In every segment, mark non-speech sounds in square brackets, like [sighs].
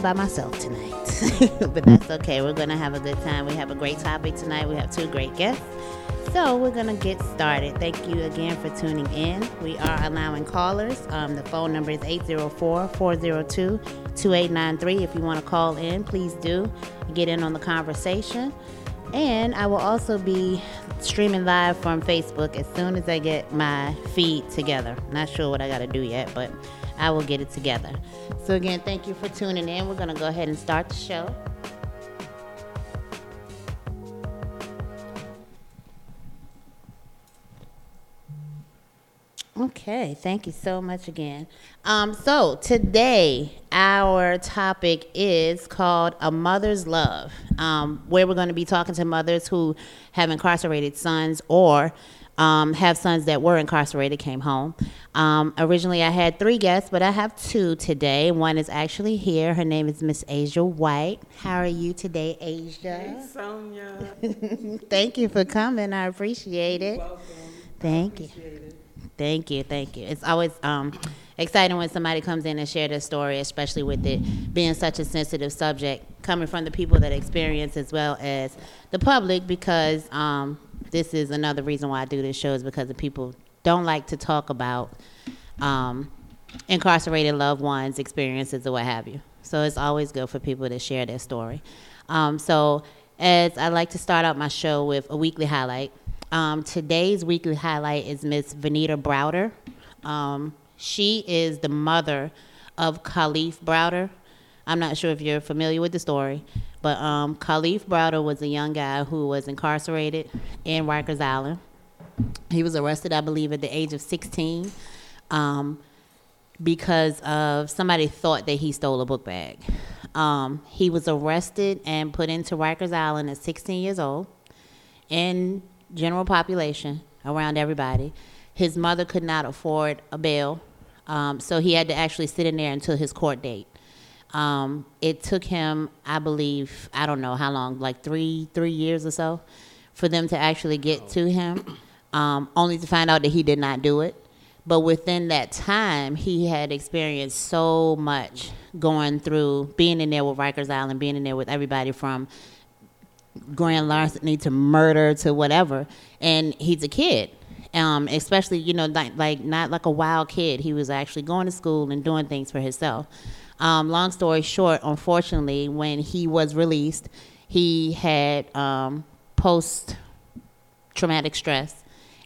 by myself tonight. [laughs] but that's okay. We're going to have a good time. We have a great topic tonight. We have two great guests. So we're going to get started. Thank you again for tuning in. We are allowing callers. Um, the phone number is 804 402 2893. If you want to call in, please do get in on the conversation. And I will also be streaming live from Facebook as soon as I get my feed together. Not sure what I got to do yet, but I will get it together. So, again, thank you for tuning in. We're going to go ahead and start the show. Okay, thank you so much again. Um, so today our topic is called "A Mother's Love," um, where we're going to be talking to mothers who have incarcerated sons or um, have sons that were incarcerated came home. Um, originally, I had three guests, but I have two today. One is actually here. Her name is Miss Asia White. How are you today, Asia? Hey, Sonia. [laughs] Thank you for coming. I appreciate it. Welcome. Thank you. Appreciate it. Thank you, thank you. It's always um, exciting when somebody comes in and share their story, especially with it being such a sensitive subject, coming from the people that experience as well as the public, because um, this is another reason why I do this show is because the people don't like to talk about um, incarcerated loved ones' experiences or what have you. So it's always good for people to share their story. Um, so as I like to start out my show with a weekly highlight. Um, today's weekly highlight is Miss Venida Browder. Um, she is the mother of Kalief Browder. I'm not sure if you're familiar with the story, but um, Kalief Browder was a young guy who was incarcerated in Rikers Island. He was arrested, I believe, at the age of 16 um, because of somebody thought that he stole a book bag. Um, he was arrested and put into Rikers Island at 16 years old in general population around everybody. His mother could not afford a bail, um, so he had to actually sit in there until his court date. Um, it took him, I believe, I don't know how long, like three three years or so, for them to actually get to him, um, only to find out that he did not do it. But within that time, he had experienced so much going through being in there with Rikers Island, being in there with everybody from grand larceny to murder to whatever. And he's a kid. Um, especially you know like, like not like a wild kid. He was actually going to school and doing things for himself um, long story short unfortunately when he was released he had um, post traumatic stress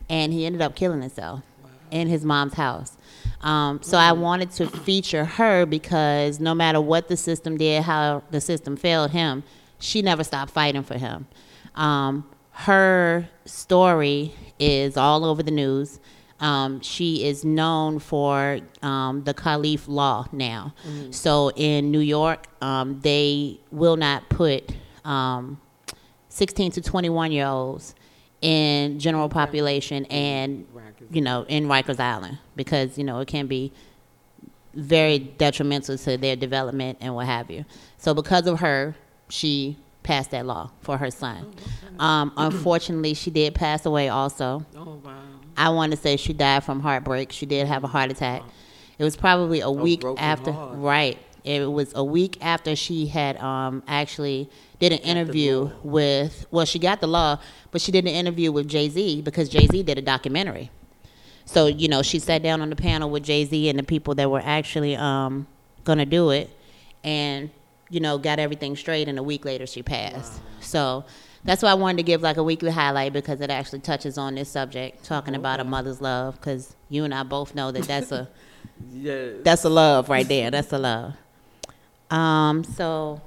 and he ended up killing himself in his mom's house um, so I wanted to feature her because no matter what the system did, how the system failed him, she never stopped fighting for him. Um, her story is all over the news. Um, she is known for um, the Kalief law now. So in New York, um, they will not put um, 16 to 21 year olds in general population and you know in Rikers Island because you know it can be very detrimental to their development and what have you. So because of her, she passed that law for her son. Um, unfortunately, she did pass away also. Oh, wow. I want to say she died from heartbreak. She did have a heart attack. It was probably a week broken after, heart. right? It was a week after she had um, actually did an interview with. Well, she got the law, but she did an interview with Jay Z because Jay Z did a documentary. So you know, she sat down on the panel with Jay Z and the people that were actually um, gonna do it, and you know, got everything straight. And a week later, she passed. So that's why I wanted to give like a weekly highlight because it actually touches on this subject, talking about a mother's love. Because you and I both know that that's a [laughs] Yes. that's a love right there. That's a love. Um, so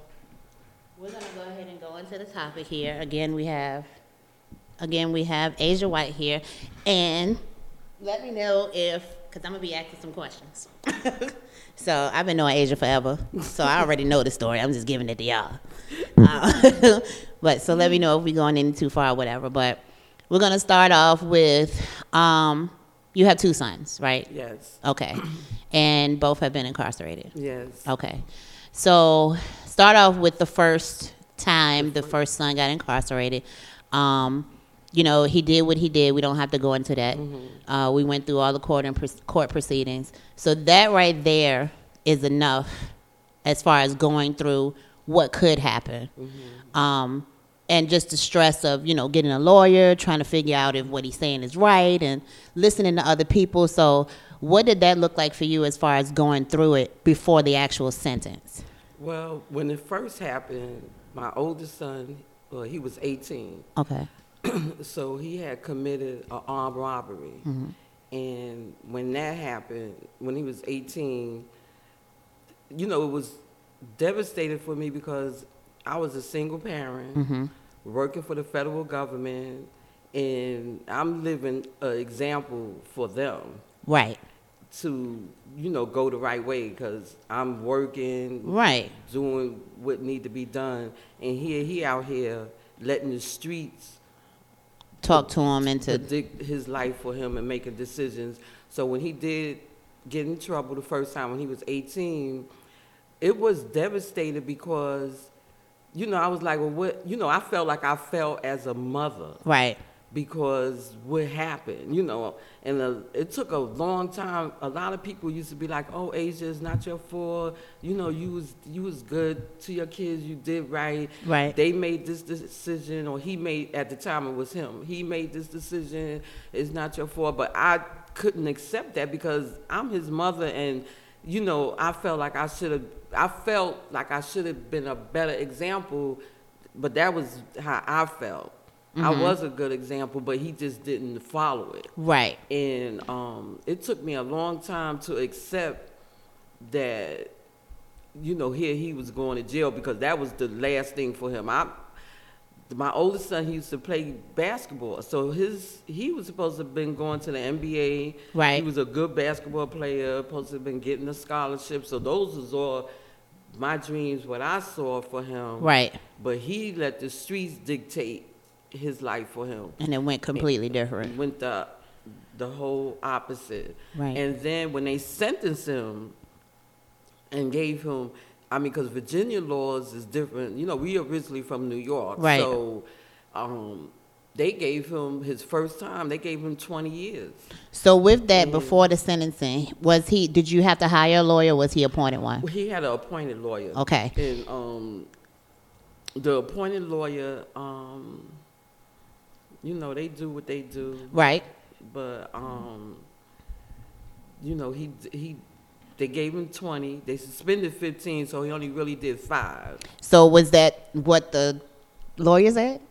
we're gonna go ahead and go into the topic here. Again, we have again we have Asia White here, and let me know if because I'm gonna be asking some questions. [laughs] so I've been knowing Asia forever, so I already know the story. I'm just giving it to y'all. [laughs] Uh, [laughs] but so let me know if we're going in too far or whatever. But we're gonna start off with um, you have two sons, right? Yes. Okay. [clears throat] And both have been incarcerated. Yes. Okay. So start off with the first time the first son got incarcerated. Um, you know, he did what he did. We don't have to go into that. Uh, we went through all the court and pr- court proceedings. So that right there is enough as far as going through what could happen. Um, and just the stress of, you know, getting a lawyer, trying to figure out if what he's saying is right and listening to other people. So what did that look like for you as far as going through it before the actual sentence? Well, when it first happened, my oldest son, well, he was 18, Okay. [clears throat] so he had committed an armed robbery. And when that happened, when he was 18, you know, it was devastating for me because I was a single parent, mm-hmm. working for the federal government, and I'm living an example for them. Right. to you know go the right way because I'm working, Right. doing what need to be done, and here he out here letting the streets Talk to him into predict his life for him and making decisions. So when he did get in trouble the first time when he was 18, it was devastated because you know I was like, well, what? You know, I felt like I felt as a mother right. because what happened, you know, and uh, it took a long time. A lot of people used to be like, "Oh, Asia, it's not your fault. You know, you was you was good to your kids. You did right. Right. They made this decision, or he made at the time it was him. He made this decision. It's not your fault." But I couldn't accept that because I'm his mother, and you know, I felt like I should have. I felt like I should have been a better example, but that was how I felt. I was a good example, but he just didn't follow it. Right. And um, it took me a long time to accept that, you know, here he was going to jail because that was the last thing for him. I, my oldest son, he used to play basketball, so his he was supposed to have been going to the NBA. Right. He was a good basketball player, supposed to have been getting a scholarship. So those was all my dreams, what I saw for him. Right. But he let the streets dictate his life for him And it went completely different. went the the whole opposite. Right. And then when they sentenced him and gave him, I mean, because Virginia laws is different. You know, we originally from New York, Right. So, um, they gave him his first time. They gave him twenty years. So with that, before the sentencing, was he? Did you have to hire a lawyer? Was he appointed one? Well, he had an appointed lawyer. Okay. And um, the appointed lawyer, um, you know, they do what they do. Right. but um, you know, he he they gave him twenty. They suspended fifteen, so he only really did five. So was that what the lawyer said,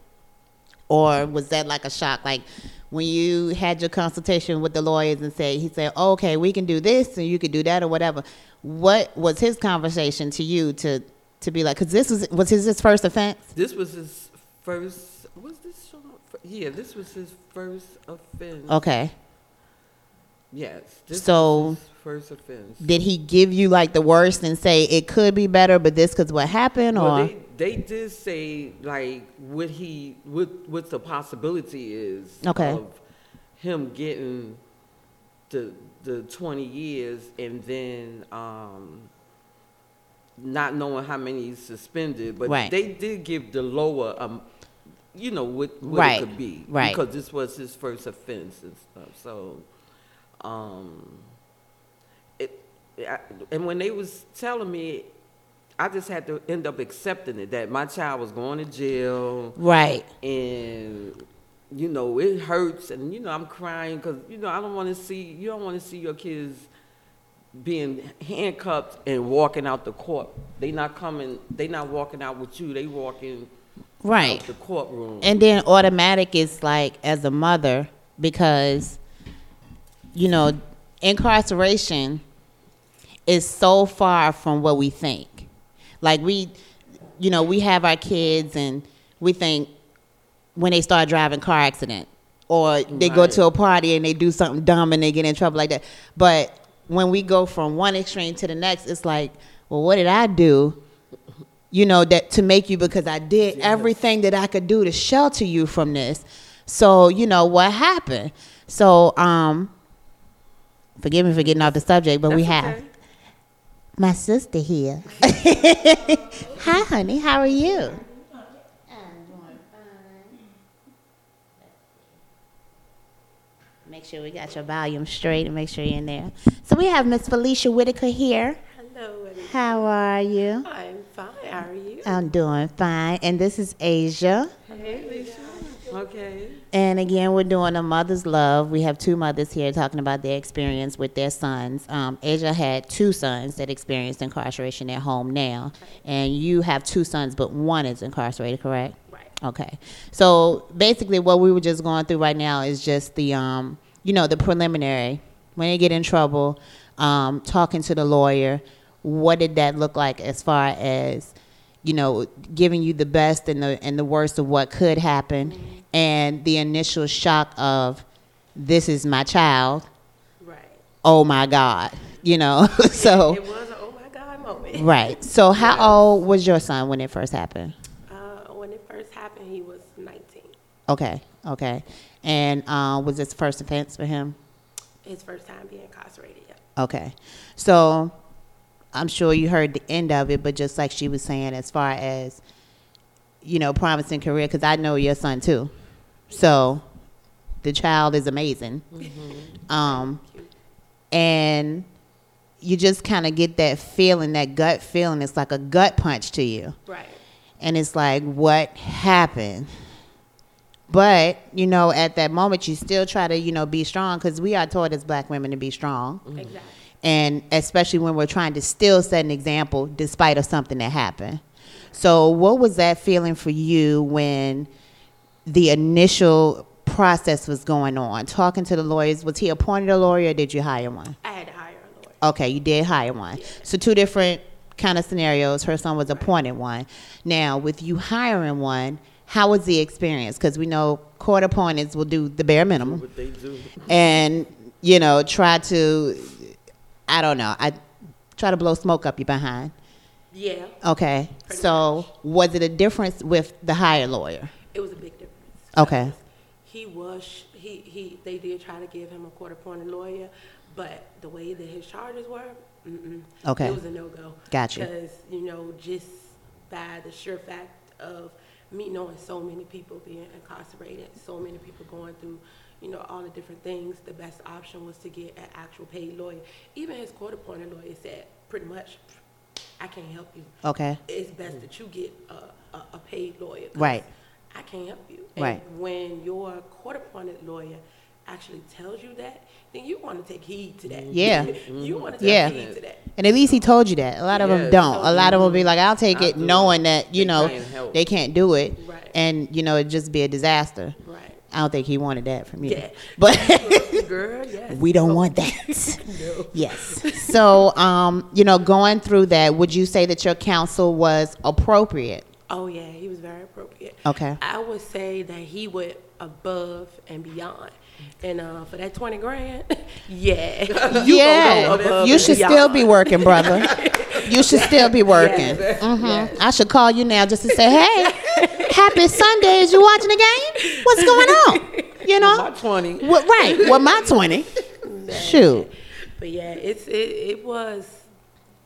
or was that like a shock? Like when you had your consultation with the lawyers and said he said, oh, "Okay, we can do this and you could do that or whatever." What was his conversation to you to to be like? Because this was was his, his first offense. This was his first. Was this? showing up fir- Yeah, this was his first offense. Okay. Yes. So- first offense. Did he give you like the worst and say it could be better, but this could what happened, or they, they did say like what he what what the possibility is Okay. of him getting the the twenty years and then um not knowing how many he's suspended, but Right. they did give the lower um you know what, what Right, it could be right. because this was his first offense and stuff. So um I, and when they was telling me I just had to end up accepting it that my child was going to jail right? and you know it hurts and you know I'm crying because you know I don't want to see you don't want to see your kids being handcuffed and walking out the court. They not coming. They not walking out with you. They walking Right. out the courtroom. And then automatic is like as a mother because you know incarceration is so far from what we think. Like we you know, we have our kids and we think when they start driving car accident or they go to a party and they do something dumb and they get in trouble like that. But when we go from one extreme to the next, it's like, well, what did I do? You know, that to make you because I did Yes. everything that I could do to shelter you from this. So, you know, what happened? So, um, forgive me for getting off the subject, but we have okay. My sister here. [laughs] Hi, honey. How are you? Make sure we got your volume straight and make sure you're in there. So we have Miss Felicia Whitaker here. Hello, everybody. How are you? I'm fine. How are you? I'm doing fine. And this is Asia. Hey, Lisa. Okay. And again, we're doing a mother's love. We have two mothers here talking about their experience with their sons. Um, Asia had two sons that experienced incarceration at home now, and you have two sons, but one is incarcerated, correct? Right. Okay. So basically, what we were just going through right now is just the, um, you know, the preliminary. When they get in trouble, um, talking to the lawyer, what did that look like as far as, you know, giving you the best and the and the worst of what could happen, and the initial shock of, this is my child. Right. Oh my God. You know. [laughs] so It was a oh my God moment. right. So how old was your son when it first happened? Uh, when it first happened, he was 19. Okay, okay. And uh, was this first offense for him? His first time being incarcerated. Yeah. Okay. So I'm sure you heard the end of it, but just like she was saying, as far as, you know, promising career, because I know your son too. So the child is amazing. Um, and you just kind of get that feeling, that gut feeling. It's like a gut punch to you. Right. and it's like what happened but you know at that moment you still try to you know be strong because we are taught as black women to be strong Exactly. and especially when we're trying to still set an example despite of something that happened so what was that feeling for you when the initial process was going on talking to the lawyers was he appointed a lawyer or did you hire one I had to hire a lawyer. Okay, you did hire one. So two different kind of scenarios. Her son was appointed one. Now, with you hiring one, how was the experience? Because we know court appointments will do the bare minimum What they do. and you know try to, I don't know, I try to blow smoke up your behind. Yeah. Okay, Pretty so was it a difference with the hire lawyer? It was a big difference. Okay. He was, he, he, they did try to give him a court appointed lawyer, but the way that his charges were, mm-mm. Okay. It was a no-go. Gotcha. Because, you know, just by the sure fact of me knowing so many people being incarcerated, so many people going through, you know, all the different things, the best option was to get an actual paid lawyer. Even his court appointed lawyer said, pretty much, I can't help you Okay, it's best that you get a, a, a paid lawyer. Right. I can't help you. And Right. when your court appointed lawyer actually tells you that, then you want to take heed to that. Yeah. [laughs] you want to take Yeah. heed to that. And at least he told you that. A lot of them don't. A lot of them will be like, "I'll take I'll it," do it. knowing that you They know can't they can't do it, Right. and you know it'd just be a disaster. Right. I don't think he wanted that from you, Yeah. [laughs] but [laughs] Girl, yes. we don't want that. no. Yes. So, um, you know, going through that, would you say that your counsel was appropriate? Oh yeah, he was very appropriate. Okay. I would say that he went above and beyond. And uh, for that twenty grand, [laughs] yeah, you yeah, you should beyond. still be working, brother. You should still be [laughs] working. hmm I should call you now just to say, "Hey, [laughs] happy Sunday! Is you watching the game? What's going on?" You know, My 20. What, right. Well, my 20. Shoot. But yeah, it's it, it was.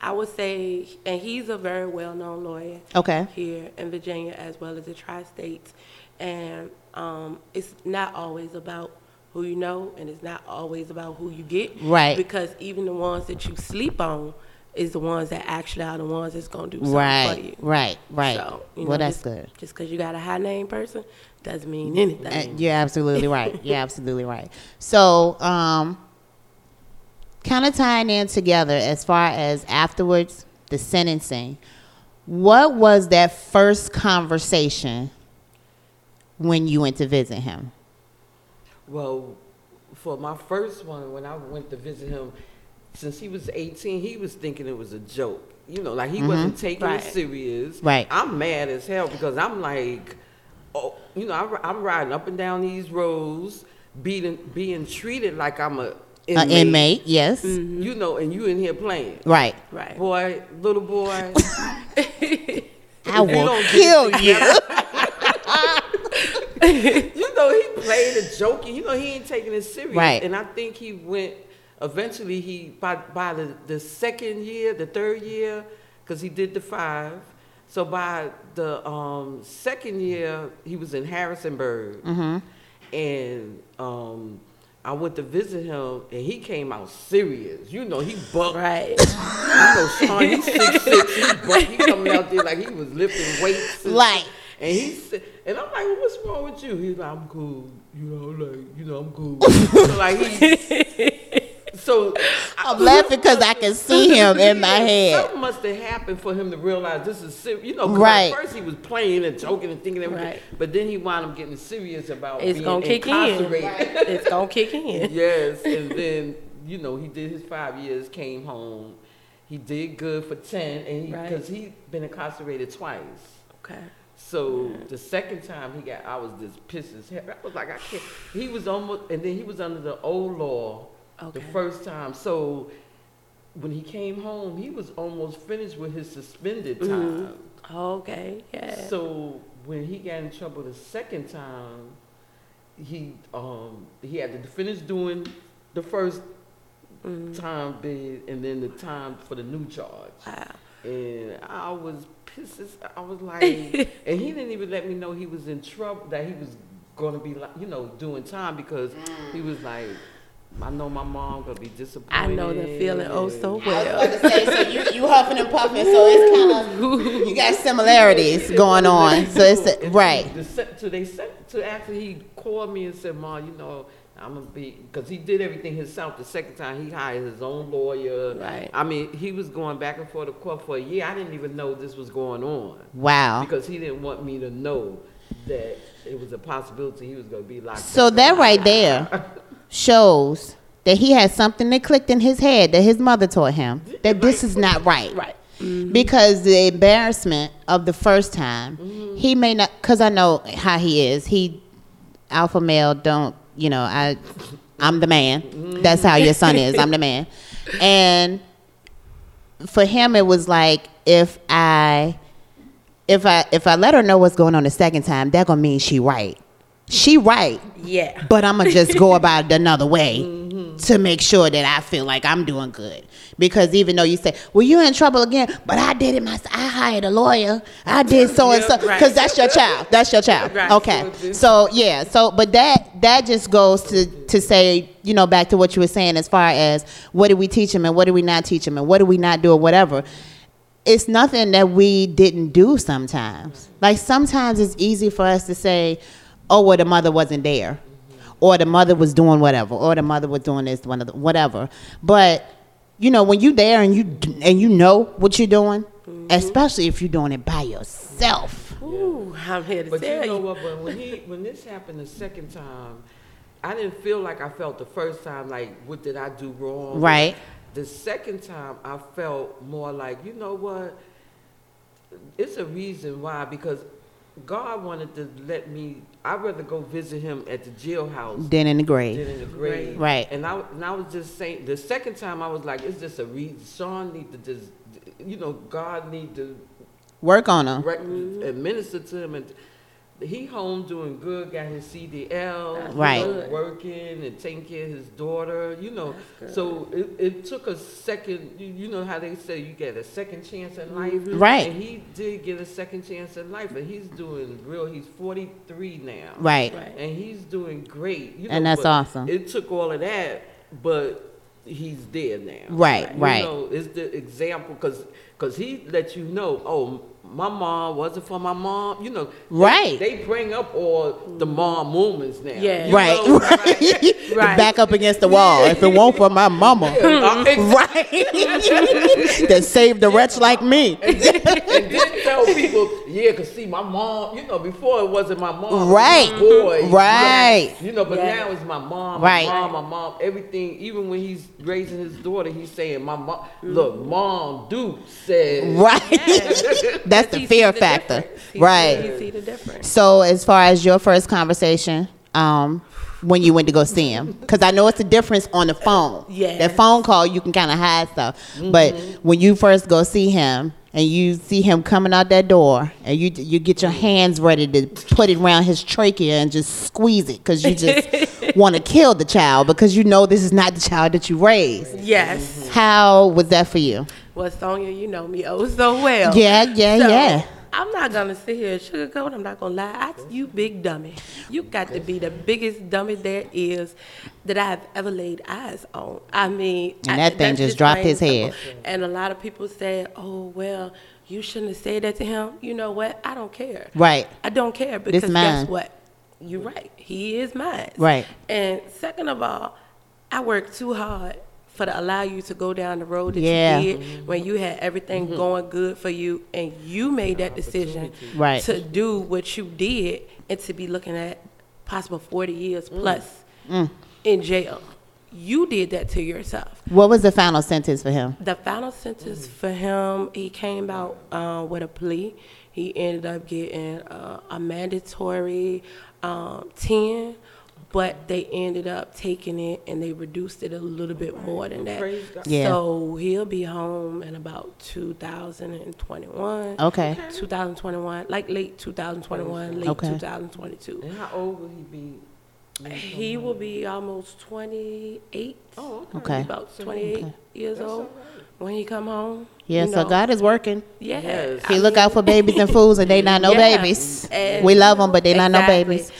I would say, and he's a very well-known lawyer Okay. here in Virginia as well as the tri-states, and um, it's not always about who you know, and it's not always about who you get. Right. Because even the ones that you sleep on is the ones that actually are the ones that's gonna do something for Right. you. Right. Right. So, you well, that's just, good. Just because you got a high name person doesn't mean anything. Uh, You're absolutely right. [laughs] You're absolutely right. So, um, kind of tying in together as far as afterwards, the sentencing. What was that first conversation when you went to visit him? Well, for my first one, when I went to visit him, since he was 18, he was thinking it was a joke. You know, like he mm-hmm. wasn't taking Right. it serious. Right. I'm mad as hell because I'm like, oh, you know, I'm, I'm riding up and down these roads, being being treated like I'm a An inmate, yes. You know, and you in here playing. Right. right. Boy, little boy. [laughs] [laughs] I will don't kill you. [laughs] you know, he played a joke. You know, he ain't taking it serious. Right. And I think he went. Eventually, he by by the the second year, the third year, because he did the five. So by the um, second year, he was in Harrisonburg, Mm-hmm. and um, I went to visit him, and he came out serious. You know, he bucked. Right. You know, Sean, he's six six. He bucked. He coming out there like he was lifting weights. And, Like- and he said, and I'm like, well, what's wrong with you? He's like, I'm cool. You know, like, you know, I'm cool. so [laughs] like he. So [laughs] I'm laughing because I can see [laughs] him in my head. Something must have happened for him to realize this is serious. You know, Right. first he was playing and joking and thinking everything, Right. but then he wound up getting serious about It's being gonna kick in. incarcerated. It's gonna kick in. [laughs] yes, and then you know he did his five years, came home. He did good for ten, and because he, has been incarcerated twice. Okay. So the second time he got, I was just pissed as hell. I was like, I can't. He was almost, and then he was under the old law the first time. So when he came home, he was almost finished with his suspended mm-hmm. time. Okay. Yeah. So when he got in trouble the second time, he um he had to finish doing the first mm-hmm. time bid and then the time for the new charge. wow. And I was pissed. I was [laughs] like, and he didn't even let me know he was in trouble, that he was going to be like, you know, doing time because he mm. was like, I know my mom gonna be disappointed. I know the feeling oh so I was well. about to say, so [laughs] you, you huffing and puffing, so it's kind of, you got similarities going on. So it's, And right. To they said to actually he called me and said, "Ma, you know, I'm gonna be because he did everything himself. The second time he hired his own lawyer. Right. I mean, he was going back and forth to court for a year. I didn't even know this was going on Wow. because he didn't want me to know that it was a possibility he was gonna be locked. So up. that right there [laughs] shows that he had something that clicked in his head that his mother taught him that this is not right. Right. Mm-hmm. Because the embarrassment of the first time, mm-hmm. he may not. Because I know how he is. He alpha male. Don't you know? I I'm the man. Mm-hmm. That's how your son is. I'm the [laughs] man. And for him, it was like if I if I if I let her know what's going on the second time, that gonna mean she right. She right, Yeah. but I'm gonna just go [laughs] about it another way mm-hmm. to make sure that I feel like I'm doing good. Because even though you say, "Well, you're in trouble again," but I did it myself. I hired a lawyer. I did so and so. Because that's your child. That's your child. Right. Okay. Mm-hmm. So yeah. So, but that that just goes to to say, you know, back to what you were saying as far as what do we teach them and what do we not teach them and what do we not do or whatever it's nothing that we didn't do sometimes. Like sometimes it's easy for us to say, "Oh, well, the mother wasn't there," or the mother was doing whatever, or the mother was doing this, one of the, whatever. But you know, when you're there and you and you know what you're doing, mm-hmm. especially if you're doing it by yourself. Ooh, I'm here to But tell you know you. what? But when he when this happened the second time, I didn't feel like I felt the first time. Like, what did I do wrong? Right. The second time, I felt more like, you know what? It's a reason why because God wanted to let me. I'd rather go visit him at the jailhouse Then in the grave. than in the grave. Right. And I and I was just saying the second time I was like, it's just a reason. Sean need to just, you know, God need to work on them. rec- administer to him and he home doing good, got his CDL, Right. you know, working and taking care of his daughter, you know. So it, it took a second, you, you know how they say you get a second chance in life? Mm-hmm. Right. And he did get a second chance in life, and he's doing real, he's 43 now. Right. Right. And he's doing great. You know, And that's awesome. It took all of that, but he's there now. Right, You right. know, it's the example because cause he let you know, oh, my mom wasn't for my mom. You know, Right. They, bring up all the mom moments now. Yeah. you Right, know? right. [laughs] Right. Back up against the wall. If it won't for my mama, [laughs] Uh, right? [laughs] that saved a wretch like me. and then tell people, yeah, cause see, my mom. You know, before it wasn't my mom. Right. my boy. you know? Right. You know, but Yeah. now it's my mom. Right. My mom. My mom. Everything. Even when he's raising his daughter, he's saying, "My mom. Look, mom, Duke said." Right. That's the fear the factor. Right. See, he see the difference. So, as far as your first conversation, um, when you went to go see him, because I know it's a difference on the phone. Yeah. That phone call, you can kind of hide stuff. But when you first go see him, and you see him coming out that door, and you you get your hands ready to put it around his trachea and just squeeze it, because you just [laughs] want to kill the child because you know this is not the child that you raised. Yes. How was that for you? Well, Sonia, you know me oh so well. Yeah, yeah, So, yeah. I'm not gonna sit here and sugarcoat. I'm not gonna lie. I, you big dummy. You got to be the biggest dummy there is that I have ever laid eyes on. I mean, And I- that thing just dropped his head. And a lot of people say, "Oh well, you shouldn't have said that to him." You know what? I don't care. Right. I don't care because guess what? You're right. He is mine. Right. And second of all, I work too hard for to allow you to go down the road that Yeah. you did when you had everything going good for you and you made that decision Right. to do what you did and to be looking at possible 40 years plus in jail. You did that to yourself. What was the final sentence for him? The final sentence for him, he came out uh, with a plea. He ended up getting uh, a mandatory um, 10, but they ended up taking it and they reduced it a little bit more than that. Yeah. So he'll be home in about 2021. Okay. 2021, like late 2021, late Okay. 2022. And how old will he be? He will be almost 28. Oh, okay. Okay. About 28 years old when he come home. Yeah, you so know. God is working. Yeah. Yes. I He look mean, out for babies and fools, and they not no Yeah. babies. And- We love them, but they not no babies.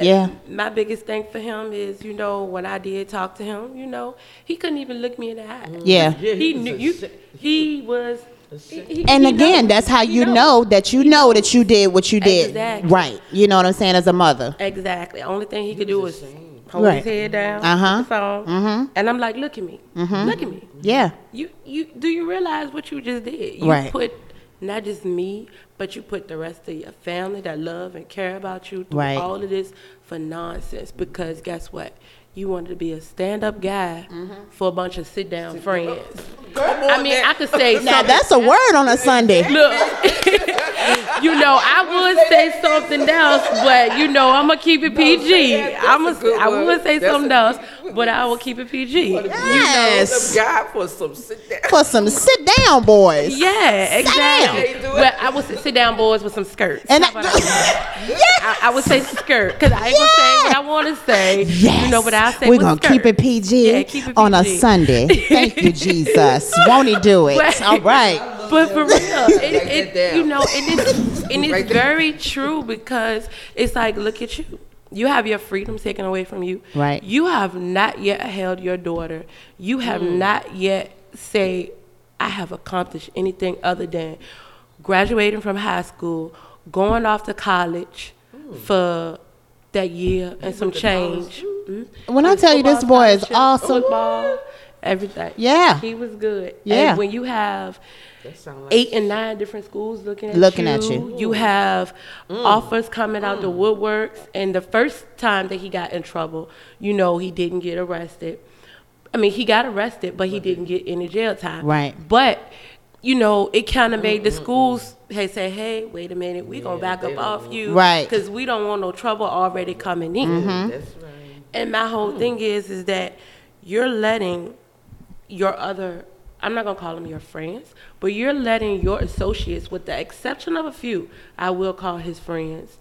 Yeah. My biggest thing for him is, you know, when I did talk to him, you know, he couldn't even look me in the eye. Yeah. Yeah, He was knew you. shit. He was. he- he- And again, know. that's how you know that you know that you did what you did. Exactly. Right. You know what I'm saying as a mother. Exactly. Only thing he could do was hold Right. his head down, Uh-huh. put the phone, Mhm. and I'm like, look at me, look at me. Yeah. You you do you realize what you just did? You Right. put not just me, but you put the rest of your family that love and care about you through Right. all of this for nonsense. Because guess what? You wanted to be a stand up guy mm-hmm. for a bunch of sit down friends. I mean, I could say [laughs] Now that's a word on a Sunday. [laughs] Look, [laughs] you know, I would say something else, but you know, I'm gonna keep it PG. that- I'm a gonna, I would say That's something a- else, but I will keep it PG. Yes. God for some sit down. For some sit down boys. Yeah, exactly. They do. But I would sit, sit down boys with some skirts. And How I, about that? [laughs] I, I would say skirt because I ain't gonna say what I want to say. yes. You know what I say? We're gonna skirt. keep it PG, Yeah, keep it on a Sunday. Thank you, [laughs] Jesus. Won't he do it? But- All right. But for real, it, it, you know, and it's, and it's Write very true because it's like, look at you. You have your freedom taken away from you. Right. You have not yet held your daughter. You have Mm. not yet say, I have accomplished anything other than graduating from high school, going off to college Mm. for that year and some change. Mhm. When I With tell you this boy is awesome. Football, everything. Yeah. He was good. Yeah. And when you have like eight and nine different schools looking at Looking you. at you. You have offers coming out the woodworks. And the first time that he got in trouble, you know, he didn't get arrested. I mean, he got arrested, but he didn't get any jail time. Right. But you know, it kind of made the schools hey say, hey, wait a minute, we're gonna back up off you, Right. Because we don't want no trouble already coming in. Mm-hmm. That's right. And my whole thing is, is that you're letting your other, I'm not gonna call them your friends, but you're letting your associates, with the exception of a few, I will call his friends,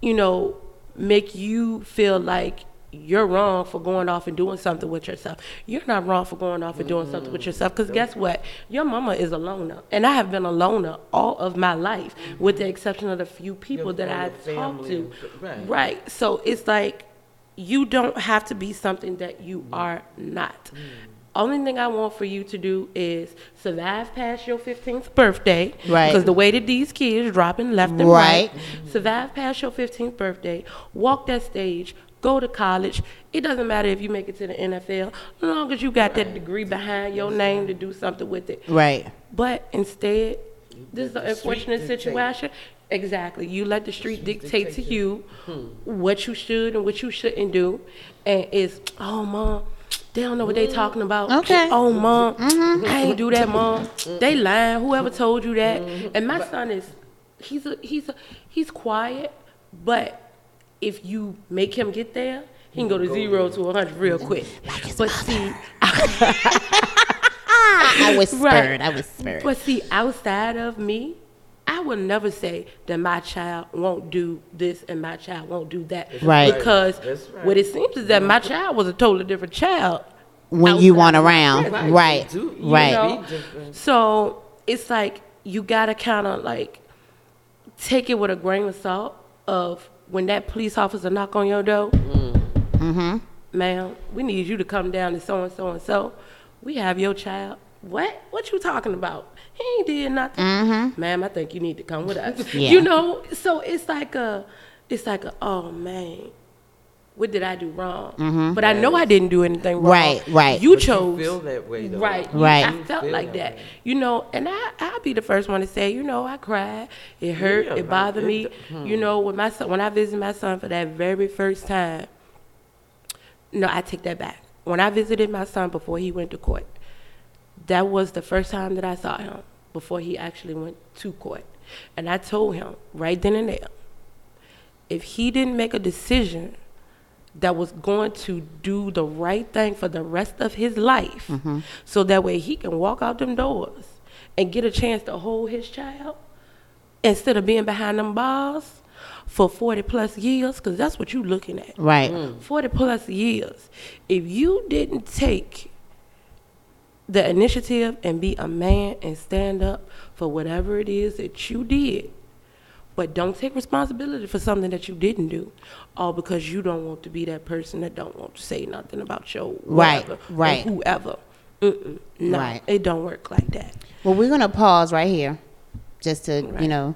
you know, make you feel like you're wrong for going off and doing something with yourself. You're not wrong for going off and doing something with mm-hmm. yourself because guess what? Your mama is a loner. And I have been a loner all of my life, with the mm-hmm. exception of the few people Your that I family talk to. right. Right. So it's like you don't have to be something that you mm. are not. Mm. Only thing I want for you to do is survive past your 15th birthday. Right. Because the way that these kids dropping left and Right. right. Survive past your 15th birthday. Walk that stage. Go to college. It doesn't matter if you make it to the NFL, as long as you got that degree behind your name to do something with it. Right. But instead, this is an the unfortunate situation. Exactly. You let the street dictate to you what you should and what you shouldn't do. And it's, oh, mom, they don't know what they talking about. Okay. Oh, mom, mm-hmm. I ain't do that, mom. They lying. Whoever told you that? And my son is, he's a, he's a, he's quiet, but if you make him get there, he can go to zero to a hundred real quick. But see, [laughs] I whispered. Right. I whispered. But see, outside of me, I would never say that my child won't do this and my child won't do that. Right. Because right. what it seems is that my child was a totally different child. when you outside want of my around. presence. Right. Do- Right. know? Be different. So it's like you gotta kind of like take it with a grain of salt of when that police officer knock on your door. Mm-hmm. Ma'am, we need you to come down to so and so and so. We have your child. What? What you talking about? He ain't did nothing. Mm-hmm. Ma'am, I think you need to come with us. Mm-hmm. [laughs] Yeah. You know, so it's like a, it's like a, oh man, what did I do wrong? But I know I didn't do anything wrong. Mm-hmm. Right, right. You But you chose. feel that way, though. Right. Right. I felt like that that. You know, and I, I'll be the first one to say, you know, I cried. It hurt. Yeah, it bothered it- me. hmm. You know, when my son, when I visited my son for that very first time, no, I take that back. When I visited my son before he went to court, that was the first time that I saw him before he actually went to court. And I told him right then and there, if he didn't make a decision that was going to do the right thing for the rest of his life, mm-hmm. so that way he can walk out them doors and get a chance to hold his child instead of being behind them bars for 40 plus years, because that's what you're looking at. Right. Mm. 40 plus years. If you didn't take the initiative and be a man and stand up for whatever it is that you did, but don't take responsibility for something that you didn't do, all because you don't want to be that person that don't want to say nothing about your Right, whatever or right. whoever. Mm-mm, no, Right. it don't work like that. Well, we're gonna pause right here, just to you know,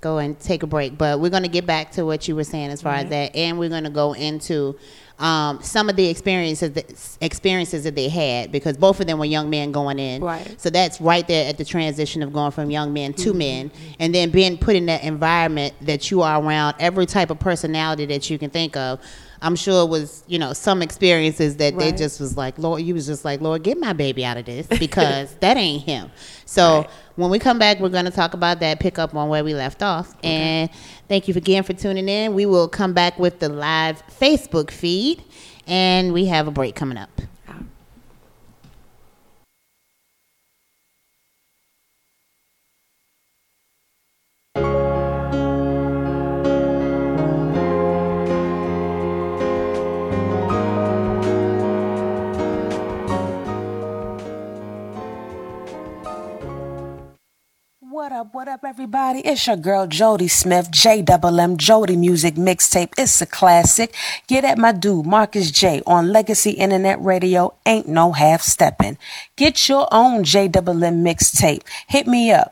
go and take a break. But we're gonna get back to what you were saying as far Mm-hmm. as that, and we're gonna go into um, some of the experiences that, experiences that they had because both of them were young men going in. Right. So that's right there at the transition of going from young men Mm-hmm. to men, and then being put in that environment that you are around every type of personality that you can think of. I'm sure it was, you know, some experiences that they just was like, Lord, you was just like, Lord, get my baby out of this [laughs] because that ain't him. So Right. When we come back, we're going to talk about that, pick up on where we left off. And thank you again for tuning in. We will come back with the live Facebook feed, and we have a break coming up. What up, what up, everybody? It's your girl Jody Smith, J Double M Jody Music Mixtape. It's a classic. Get at my dude, Marcus J, on Legacy Internet Radio. Ain't no half stepping. Get your own J Double M mixtape. Hit me up.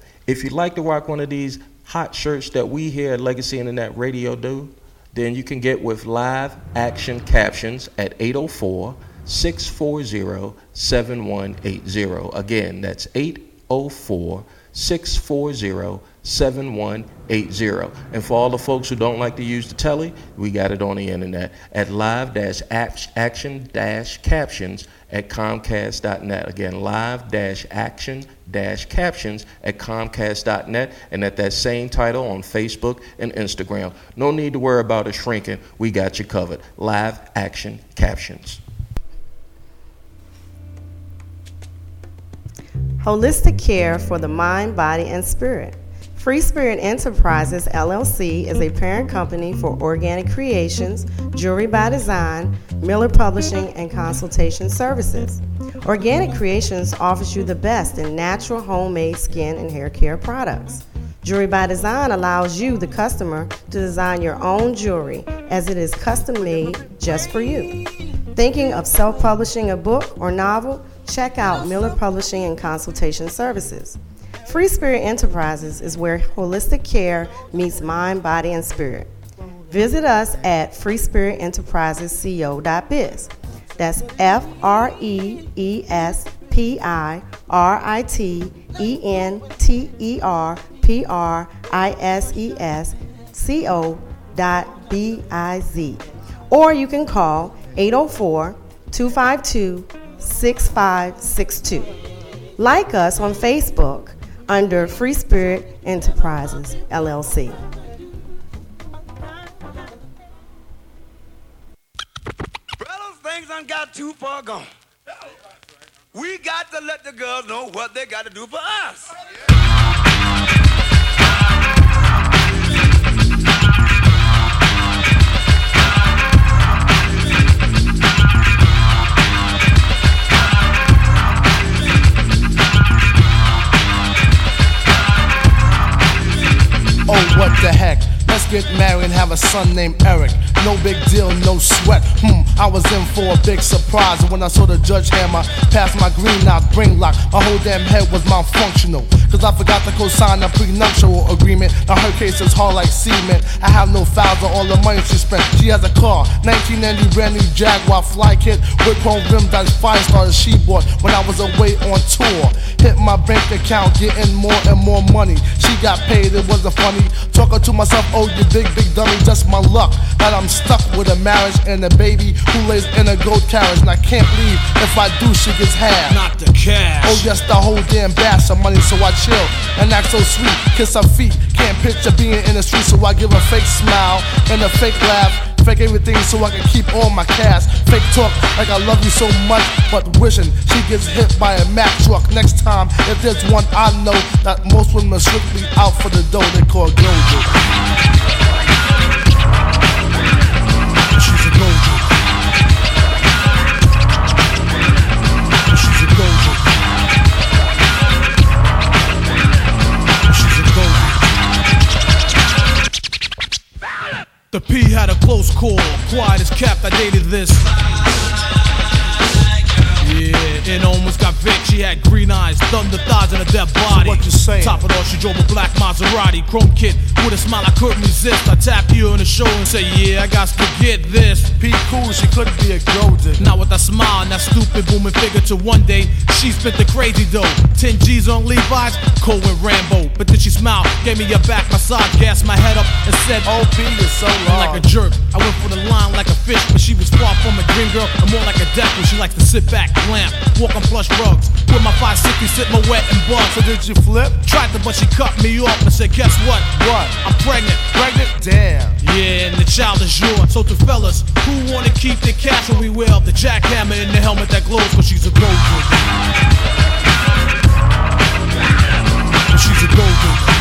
If you'd like to rock one of these hot shirts that we here at Legacy Internet Radio do, then you can get with live action captions at 804 640 7180. Again, that's 804 640 7180. And for all the folks who don't like to use the telly, we got it on the internet at live action captions at comcast.net. Again, live action captions at comcast.net and at that same title on Facebook and Instagram. No need to worry about it shrinking. We got you covered. Live action captions. Holistic care for the mind, body, and spirit. Free Spirit Enterprises LLC is a parent company for Organic Creations, Jewelry by Design, Miller Publishing, and Consultation Services. Organic Creations offers you the best in natural homemade skin and hair care products. Jewelry by Design allows you, the customer, to design your own jewelry as it is custom made just for you. Thinking of self publishing a book or novel? Check out Miller Publishing and Consultation Services. Free Spirit Enterprises is where holistic care meets mind, body, and spirit. Visit us at freespiritenterprisesco.biz. That's F R E E S P I R I T E N T E R P R I S E S C O dot B I Z. Or you can call 804 252 6562. Like us on Facebook under Free Spirit Enterprises, LLC. Fellas, things got too far gone. We got to let the girls know what they got to do for us. Oh, what the heck? Get married and have a son named Eric. No big deal, no sweat. Hmm, I was in for a big surprise when I saw the judge hammer past my green knock, brain lock. My whole damn head was malfunctional. Cause I forgot to co-sign a prenuptial agreement. Now her case is hard like cement. I have no files on all the money she spent. She has a car, 1990 brand new Jaguar fly kit with chrome rims that's five stars she bought when I was away on tour. Hit my bank account, getting more and more money. She got paid, it wasn't funny. Talking to myself, oh you big, big dummy, just my luck. That I'm stuck with a marriage and a baby who lays in a gold carriage. And I can't leave. If I do, she gets half. Not the cash. Oh yes, the whole damn bash of money, so I chill and act so sweet. Kiss her feet, can't picture being in the street, so I give a fake smile and a fake laugh. Fake everything so I can keep all my cash. Fake talk like I love you so much, but wishing she gets hit by a Mack truck next time. If there's one I know that most women strictly out for the dough, they call gold. She's a gold The P had a close call, quiet as kept. I dated this. And almost got Vic. She had green eyes, thunder thighs, and a dead body. what you saying? Top it off, she drove a black Maserati, chrome kit with a smile I couldn't resist. I tap you on the shoulder and say, Yeah, I got to get this. P cool, she couldn't be a gold digger. Now with that smile and that stupid booming figure to one day she spent the crazy dough. 10 G's on Levi's, cold with Rambo. But then she smiled, gave me a back massage, gassed my head up and said, oh, OP is so I'm long. like a jerk. I went for the line like a fish, but she was far from a dream girl and more like a death when she likes to sit back, lamp, walk on plush rugs. With my 560 sit my wet and bug. So did you flip? Tried to, but she cut me off and said, Guess what? What? I'm pregnant. Pregnant? Damn. Yeah, and the child is yours. So to fellas who wanna keep the cash when we wear the jackhammer in the helmet that glows, cause she's a gold digger. She's a gold digger.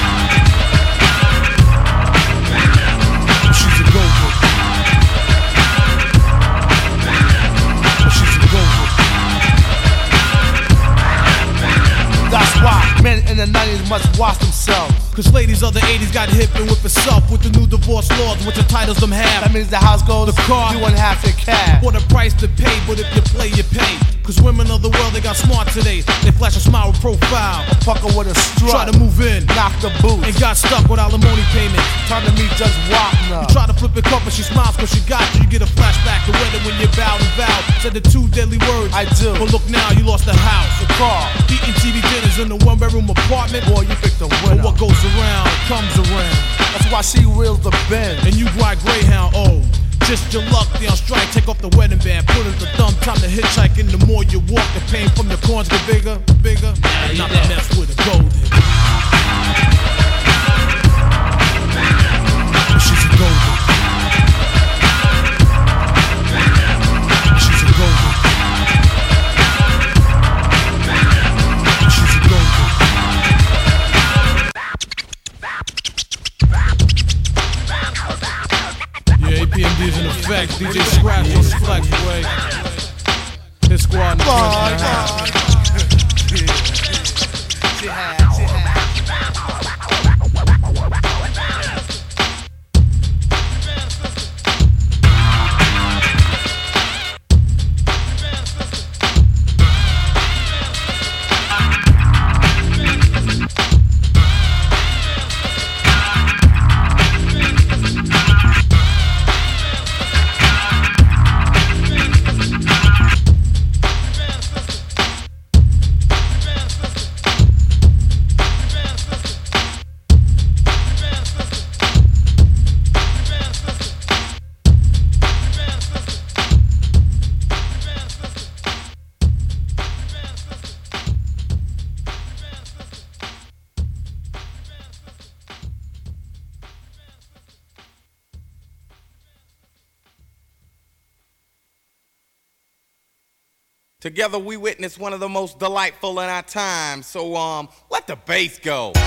That's why men in the 90s must wash themselves. Cause ladies of the 80s got hip and whip itself with the new divorce laws, which titles them have. That means the house goes, The car. you wouldn't have to cash. What a price to pay, but if you play, you pay. Cause women of the world, they got smart today. They flash a smile with profile. Pucker with a strut. Try to move in. Knock the boot. And got stuck with alimony payment. Time to meet Judge Wapner. You try to flip it cup, but she smiles cause she got you. You get a flashback to wedding when you vowed and vowed. Said the two deadly words. I do. But look now, you lost the house. The car. Eating TV dinners in a one bedroom apartment. Boy, you picked the But winner. what goes around comes around. That's why she wheels the Benz. And you ride Greyhound, oh. Just your luck, they on strike, take off the wedding band, put in the thumb, time to hitchhike, and the more you walk, the pain from your corns get bigger, bigger, and not to mess with a golden. She's a golden. Effect. DJ Scratch on the flex, boy. His squad in the [laughs] Together we witness one of the most delightful in our time. So um, let the bass go. Now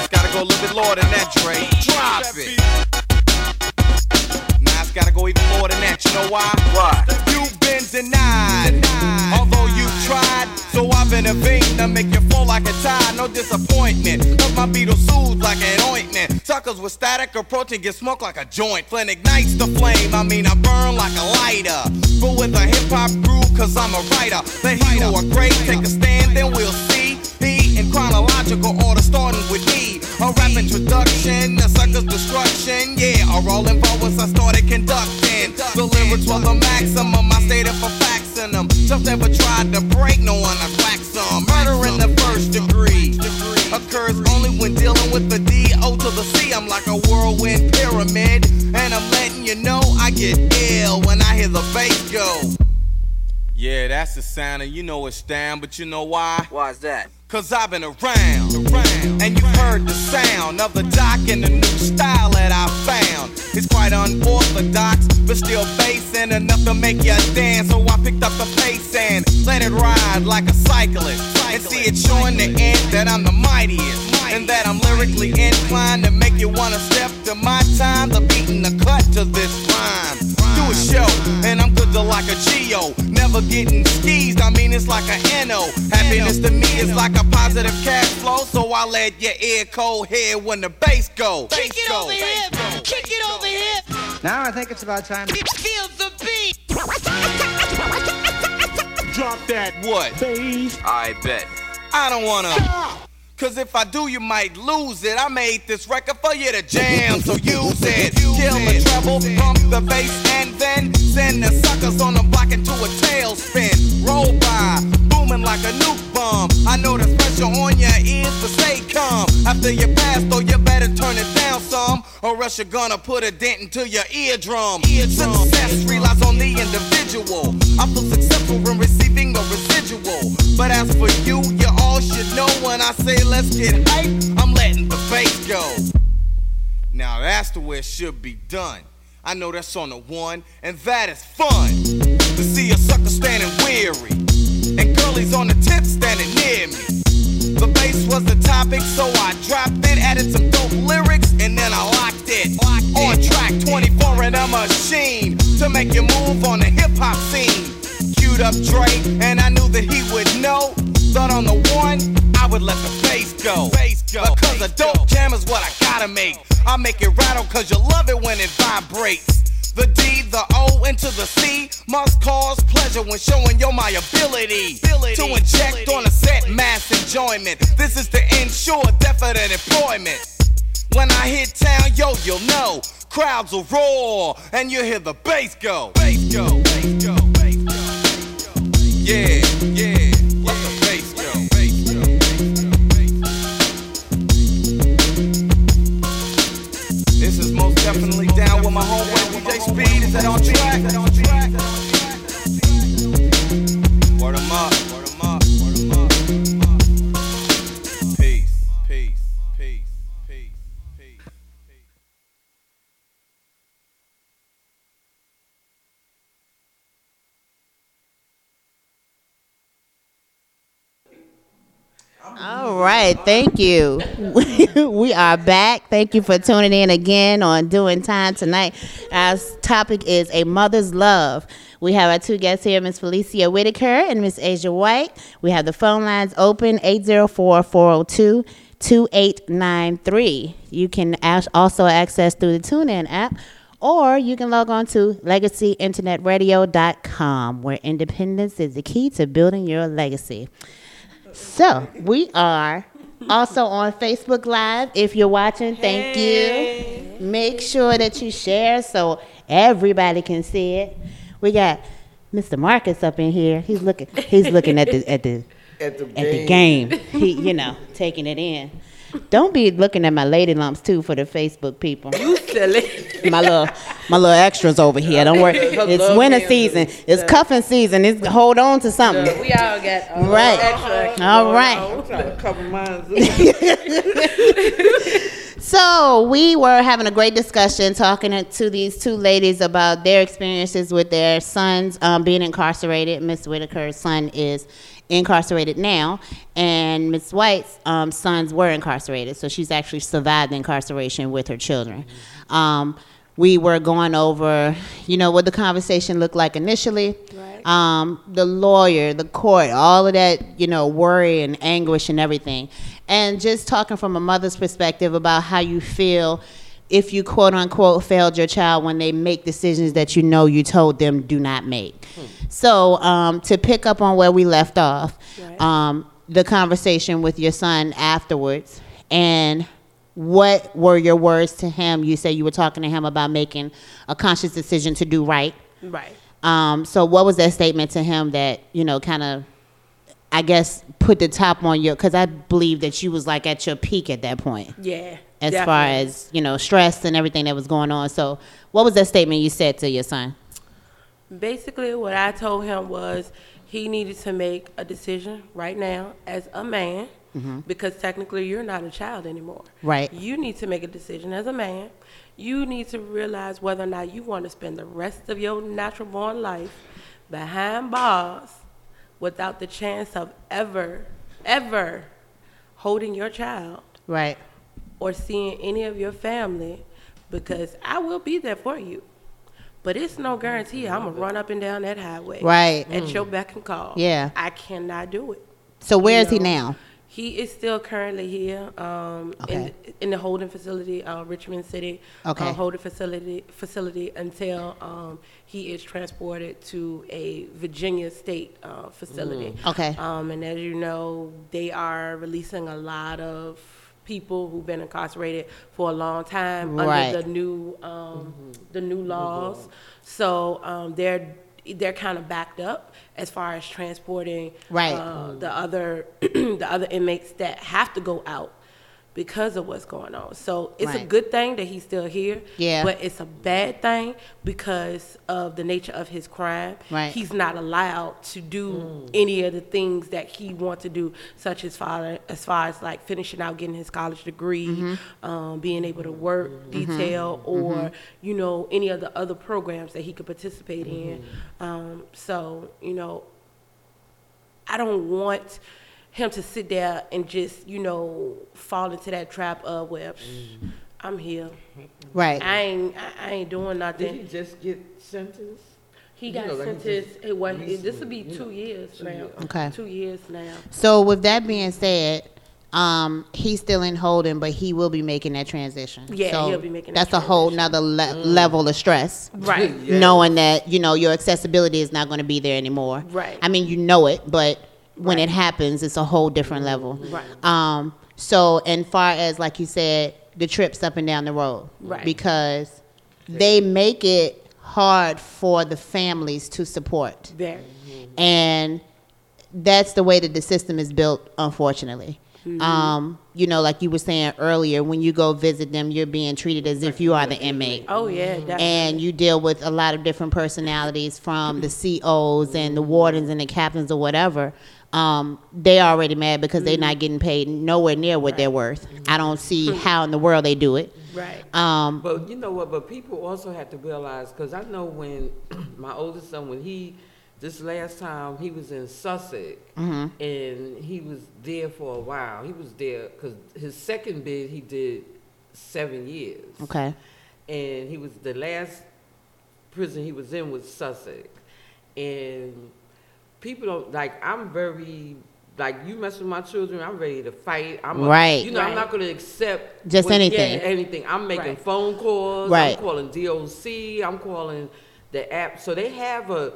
it's gotta go a little bit lower than that, Dre. Drop it. Now it's gotta go even more than that. You know why? Why? Denied, although you've tried. So I've intervened to make you fall like a tide. No disappointment, cause my beetle soothes like an ointment. Suckers with static approaching get smoked like a joint. Flint ignites the flame. I mean, I burn like a lighter. But with a hip hop groove, cause I'm a writer. The hero are great, take a stand, then we'll see. He in chronological order, starting with me. A rap introduction, a sucker's destruction. Yeah, a rolling forwards, I started conducting. The lyrics were the maximum, I stated for facts in them. Just never tried to break, no one to crack some. Murder in the first degree occurs only when dealing with the D-O to the C. I'm like a whirlwind pyramid, and I'm letting you know I get ill when I hear the bass go. Yeah, that's the sound, and you know it's down, but you know why? Why's that? Cause I've been around, around, and you've heard the sound of the doc and the new style that I found. It's quite unorthodox, but still basing enough to make you dance. So I picked up the pace and let it ride like a cyclist. And see it showing the end that I'm the mightiest. And that I'm lyrically inclined to make you wanna step to my time. The beating the cut to this rhyme. Do a show, and I'm good to like a Geo. Never getting skeezed, I mean it's like a NO. Happiness to me is like a positive cash flow. So I let your ear cold hear when the bass go. Kick it over here. Kick it over here. Now I think it's about time. To feel the beat. Drop that what? Bass. I bet. I don't wanna. Cause if I do, you might lose it. I made this record for you to jam, so use it. Kill the treble, pump the bass, and then send the suckers on the block into a tailspin. Roll by, booming like a nuke bomb. I know the pressure on your ears, but say come. After you pass, though, you better turn it down some, or else you're gonna put a dent into your eardrum. Success relies on the individual. I feel successful when receiving a residual. But as for you, you all should know when I say let's get hype, I'm letting the bass go. Now that's the way it should be done. I know that's on the one, and that is fun. To see a sucker standing weary, and girlies on the tip standing near me. The bass was the topic, so I dropped it, added some dope lyrics, and then I locked it. On track 24 in a machine to make you move on the hip hop scene. Queued up Dre, and I knew that he would know. Thought on the one, I would let the bass go. Bass go. Because a dope jam is what I gotta make. I make it rattle cause you love it when it vibrates. The D, the O, into the C must cause pleasure when showing yo my ability to inject on a set mass enjoyment. This is to ensure definite employment. When I hit town, yo, you'll know. Crowds will roar, and you hear the bass go. Bass go, bass go, bass go. Yeah, yeah, with my homeboy DJ Speed. Is that on track? All right, thank you. [laughs] we are back. Thank you for tuning in again on Doing Time tonight. Our topic is a mother's love. We have our two guests here, Miss Felicia Whitaker and Miss Asia White. We have the phone lines open 804-402 2893. You can also access through the TuneIn app or you can log on to legacyinternetradio.com where independence is the key to building your legacy. So we are also on Facebook Live. If you're watching, thank you. Make sure that you share so everybody can see it. We got Mr. Marcus up in here. He's looking. He's looking at the at the [laughs] At the at the game. He, you know, taking it in. Don't be looking at my lady lumps too for the Facebook people. You silly. My little, my little extras over here. Don't worry. [laughs] It's winter season. It's cuffing season. It's hold on to something. We all got a Right. extra. All right. on. I'm trying to cover mine. [laughs] So we were having a great discussion, talking to these two ladies about their experiences with their sons um, being incarcerated. Miss Whitaker's son is incarcerated now, and Miss White's um, sons were incarcerated. So she's actually survived the incarceration with her children. Um, we were going over, you know, what the conversation looked like initially. Right. Um, the lawyer, the court, all of that, you know, worry and anguish and everything. And just talking from a mother's perspective about how you feel if you quote unquote failed your child when they make decisions that you know you told them do not make. So um, to pick up on where we left off, Right. um, the conversation with your son afterwards, and what were your words to him? You say you were talking to him about making a conscious decision to do right. Right. Um, so what was that statement to him that you know kind of, I guess, put the top on your? Because I believe that you was like at your peak at that point Yeah. As far as you know stress and everything that was going on. So, what was that statement you said to your son? Basically, what I told him was he needed to make a decision right now as a man, mm-hmm. because technically you're not a child anymore. Right. You need to make a decision as a man. You need to realize whether or not you want to spend the rest of your natural born life behind bars without the chance of ever, ever holding your child Right. Or seeing any of your family because I will be there for you. But it's no guarantee I'm gonna run up and down that highway. Right. At your beck and call. Yeah. I cannot do it. So where You is he now? He is still currently here um, Okay. in, in the holding facility, uh, Richmond City Okay. uh, holding facility facility until um, he is transported to a Virginia State uh, facility. Mm. Okay. Um, and as you know, they are releasing a lot of people who've been incarcerated for a long time Right. under the new um, the new laws. So um, they're they're kind of backed up as far as transporting Right. uh, the other [clears throat] the other inmates that have to go out because of what's going on. So it's a good thing that he's still here. Yeah. But it's a bad thing because of the nature of his crime. Right. He's not allowed to do any of the things that he wants to do, such as far as far as like finishing out getting his college degree, Mm-hmm. um, being able to work detail, or you know any of the other programs that he could participate in. Um, so you know, I don't want him to sit there and just, you know, fall into that trap of, well, psh, I'm here. Right. I ain't, I, I ain't doing nothing. Did he just get sentenced? He You got know, like he sentenced. just It was. This recently, will be you two know, years two now. years. Okay. Two years now. So with that being said, um, he's still in holding, but he will be making that transition. Yeah, so he'll be making that That's a whole nother le- level of stress. Right. [laughs] Yeah. Knowing that you know your accessibility is not going to be there anymore. Right. I mean, you know it, but when it happens, it's a whole different level. Right. Um, so, and far as like you said, the trips up and down the road, Right. Because they make it hard for the families to support, Very. and that's the way that the system is built, unfortunately. Mm-hmm. Um, you know, like you were saying earlier, when you go visit them, you're being treated as if you are the inmate Oh yeah, definitely. and you deal with a lot of different personalities from the [laughs] COs and the wardens and the captains or whatever. Um, they already mad because they're not getting paid nowhere near what they're worth. I don't see [laughs] how in the world they do it. right. Um, But you know what? But people also have to realize, because I know when [clears throat] my oldest son, when he, this last time, he was in Sussex, Mm-hmm. and he was there for a while. He was there because his second bid he did seven years, okay. and he was the last prison he was in was Sussex, and people don't like. I'm very. Like you mess with my children, I'm ready to fight. I'm a- Right. you know, I'm not going to accept Just what- anything. yeah, anything. I'm making Right. phone calls. Right. I'm calling DOC. I'm calling the app. So they have a,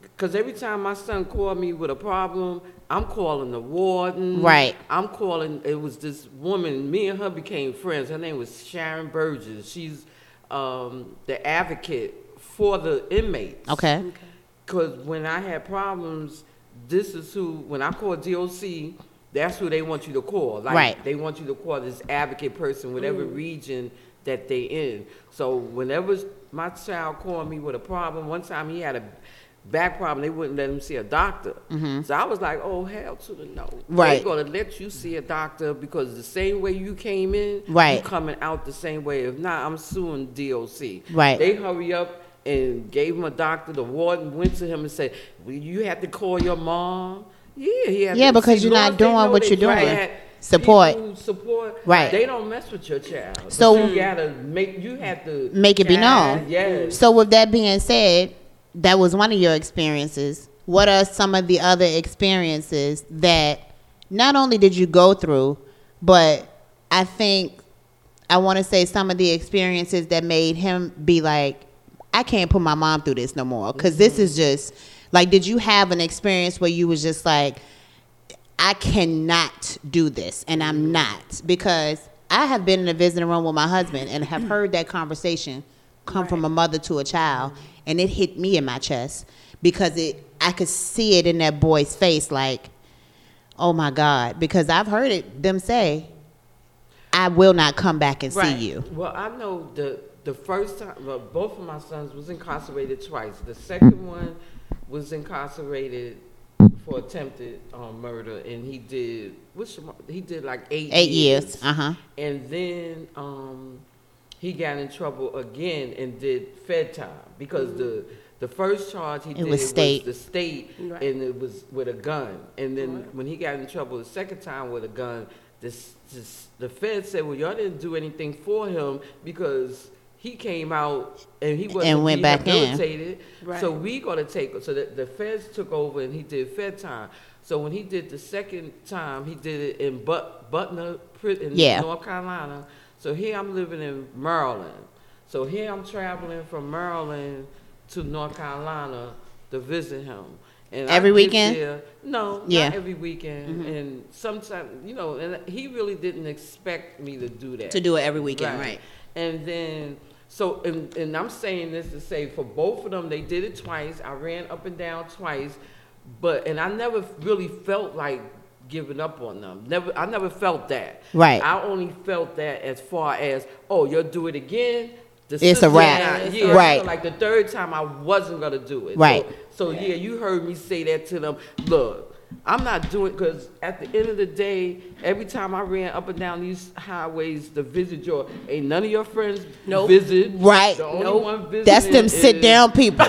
because every time my son called me with a problem, I'm calling the warden. Right. I'm calling, it was this woman, me and her became friends. Her name was Sharon Burgess. She's um, the advocate for the inmates. Okay. Because when I had problems, this is who, when I call DOC, that's who they want you to call. Like, Right. They want you to call this advocate person, whatever region that they in. So whenever my child called me with a problem, one time he had a, back problem. They wouldn't let him see a doctor. So I was like, oh hell to the no. Mm-hmm. Right. They're gonna let you see a doctor because the same way you came in, Right. you coming out the same way. If not, I'm suing DOC. Right. They hurry up and gave him a doctor. The warden went to him and said, well, you have to call your mom. Yeah, he had Yeah, to, because you're not long as they doing what you're doing. Support. support. Right. They don't mess with your child. But So- you gotta make you have to Make it be known. Yes. So with that being said, that was one of your experiences. What are some of the other experiences that not only did you go through, but I think I want to say some of the experiences that made him be like, I can't put my mom through this no more because this is mm-hmm. just like, did you have an experience where you was just like, I cannot do this, and I'm mm-hmm. not because I have been in a visiting room with my husband and have heard that conversation come from a mother to a child, mm-hmm. and it hit me in my chest because it I could see it in that boy's face, like, oh my God, because I've heard it them say, I will not come back and Right. see you. Well, I know the the first time, well, both of my sons was incarcerated twice. The second one was incarcerated for attempted um, murder, and he did what's your, he did like eight Eight years, uh-huh. and then um, he got in trouble again and did Fed time because the the first charge he It did was state. the state, Right. and it was with a gun. And then when he got in trouble the second time with a gun, this, this the Fed said, "Well, y'all didn't do anything for him because." He came out and he wasn't And went back in. Right. So we gonna take so the, the feds took over and he did Fed time. So when he did the second time, he did it in but Butner in Yeah. North Carolina. So here I'm living in Maryland. So here I'm traveling from Maryland to North Carolina to visit him. And Every get weekend? there- no, Yeah. not every weekend. Mm-hmm. And sometimes, you know, and he really didn't expect me to do that. To do it every weekend, right. And then, so, and, and I'm saying this to say for both of them, they did it twice. I ran up and down twice, but, and I never really felt like giving up on them. Never, I never felt that. Right. I only felt that as far as, oh, you'll do it again. The It's a wrap. Yeah. Yeah, Right. so like the third time, I wasn't gonna do it. Right. So, so yeah, you heard me say that to them. Look, I'm not doing because at the end of the day, every time I ran up and down these highways to visit your, ain't none of your friends Nope. visit. Right. The only Nope. one visiting That's them sit is- down people.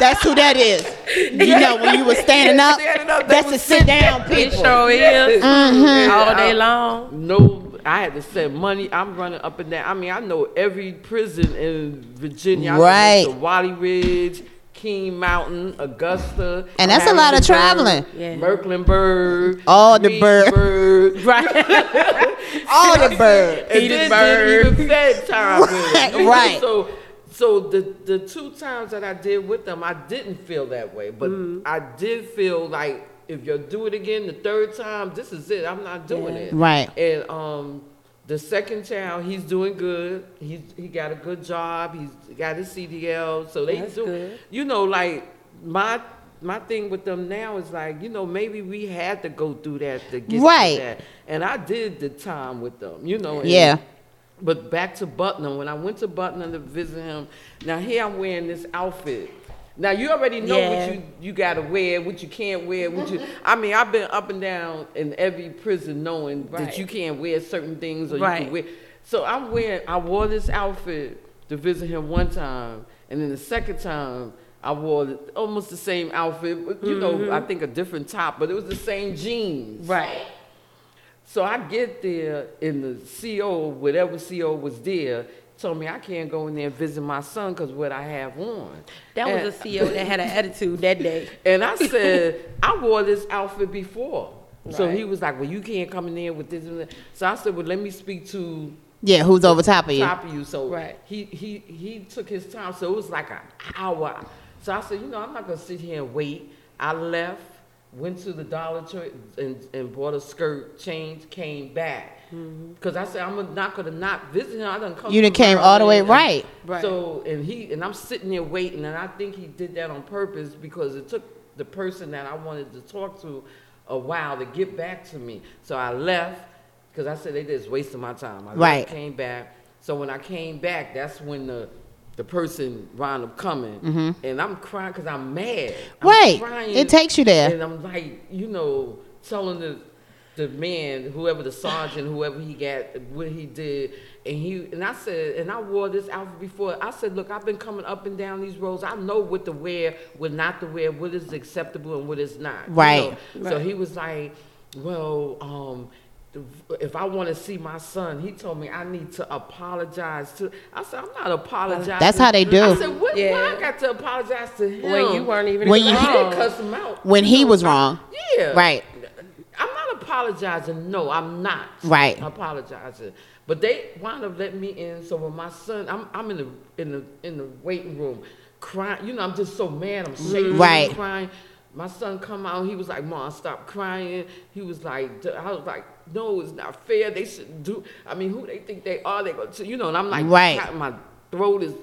That's who that is. [laughs] You know, when you were standing up, Standing up, that's the sit down [laughs] It people. sure is. Mhm. All day long. No, I had to send money. I'm running up and down. I mean, I know every prison in Virginia. I Right. went Wallens Ridge, Keen Mountain, Augusta. And that's a lot of traveling. Yeah. Mecklenburg. All the birds, Reedsburg, [laughs] All the birds. [laughs] and then did even Fed time with it. You know, Right. So, so the the two times that I did with them, I didn't feel that way, but I did feel like if you do it again the third time, this is it. I'm not doing Yeah. it. Right. And um, the second child, he's doing good. He's he got a good job. He's got his CDL. So they That's do. good. You know, like my. My thing with them now is like, you know, maybe we had to go through that to get Right. to that. And I did the time with them, you know. and- Yeah. but back to Butner, when I went to Butner to visit him, now here I'm wearing this outfit. Now you already know Yeah. what you you gotta wear, what you can't wear, what you. I mean, I've been up and down in every prison knowing Right. that you can't wear certain things or you Right. can wear. So I'm wearing. I wore this outfit to visit him one time, and then the second time I wore almost the same outfit, but you know, mm-hmm. I think a different top, but it was the same jeans. Right. So I get there, and the CO, whatever CO was there, told me I can't go in there and visit my son because what I have on. That And- was a CEO that had an attitude that day. [laughs] And I said, I wore this outfit before. So he was like, well, you can't come in there with this and that. So I said, well, let me speak to Yeah, who's over top of you? top of you. So Right. he, he, he took his time. So it was like an hour. So I said, you know, I'm not going to sit here and wait. I left, went to the Dollar Tree and, and bought a skirt, changed, came back. Because I said, I'm not going to not visit him. I done come Mm-hmm. You done from came all the way Maryland. right. Right. So, and he, and I'm sitting there waiting, and I think he did that on purpose because it took the person that I wanted to talk to a while to get back to me. So I left because I said they just wasted my time. I left, Right. came back. So when I came back, that's when the the person wound up coming, Mhm. and I'm crying because I'm mad. I'm Right. crying, It takes you there. and I'm like, you know, telling the the man, whoever the sergeant, whoever he got, what he did, and he and I said, and I wore this outfit before. I said, look, I've been coming up and down these roads. I know what to wear, what not to wear, what is acceptable and what is not. you Right. So he was like, well, um. If I want to see my son, he told me I need to apologize to. I said I'm not apologizing. That's how they do. I said, what, Yeah. why I got to apologize to him When you weren't even When you- he wrong. didn't cuss him out. When he was wrong. Yeah. Right. I'm not apologizing. No, I'm not. Right. Apologizing. But they wound up letting me in. So when my son, I'm, I'm in the in the in the waiting room, crying. You know, I'm just so mad. I'm shaking, mm-hmm. Right. crying. My son come out. He was like, "Mom, stop crying." He was like, "I was like, no, it's not fair. They shouldn't do. I mean, who they think they are? They go to, you know." And I'm like, Right. My throat is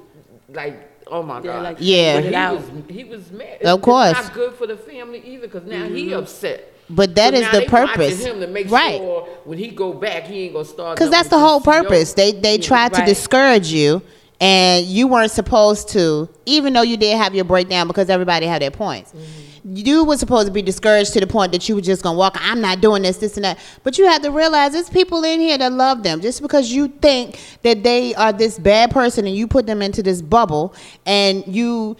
like, oh my Yeah, god. like, Yeah. He was he was mad. Of course. It's not good for the family either, because now he upset. But that So is the purpose. Him to make Right. sure when he go back, he ain't gonna start. Because that's the whole purpose. They they tried to Right. discourage you, and you weren't supposed to, even though you did have your breakdown because everybody had their points. Mm-hmm. You were supposed to be discouraged to the point that you were just gonna walk. I'm not doing this, this, and that. But you have to realize there's people in here that love them. Just because you think that they are this bad person and you put them into this bubble, and you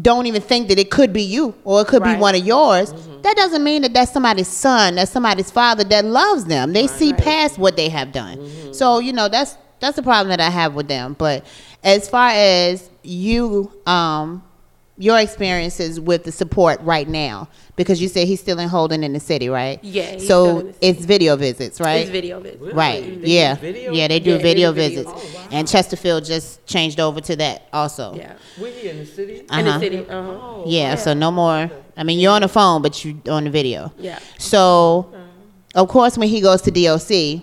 don't even think that it could be you or it could be one of yours, that doesn't mean that that's somebody's son, that's somebody's father that loves them. They see past what they have done. So you know that's that's the problem that I have with them. But as far as you, um, your experiences with the support right now, because you said he's still in holding in the city, right? Yeah, he's So still in the city. it's video visits, right? It's video visits. Right. They yeah. video? Yeah, they do Yeah, video do video. visits. Oh, wow. And Chesterfield just changed over to that also. Yeah. Where he in the city? In Uh-huh. the city. Uh-huh. Oh, Yeah, wow. so no more. I mean, you're on the phone, but you're on the video. Yeah. So, of course, when he goes to DOC,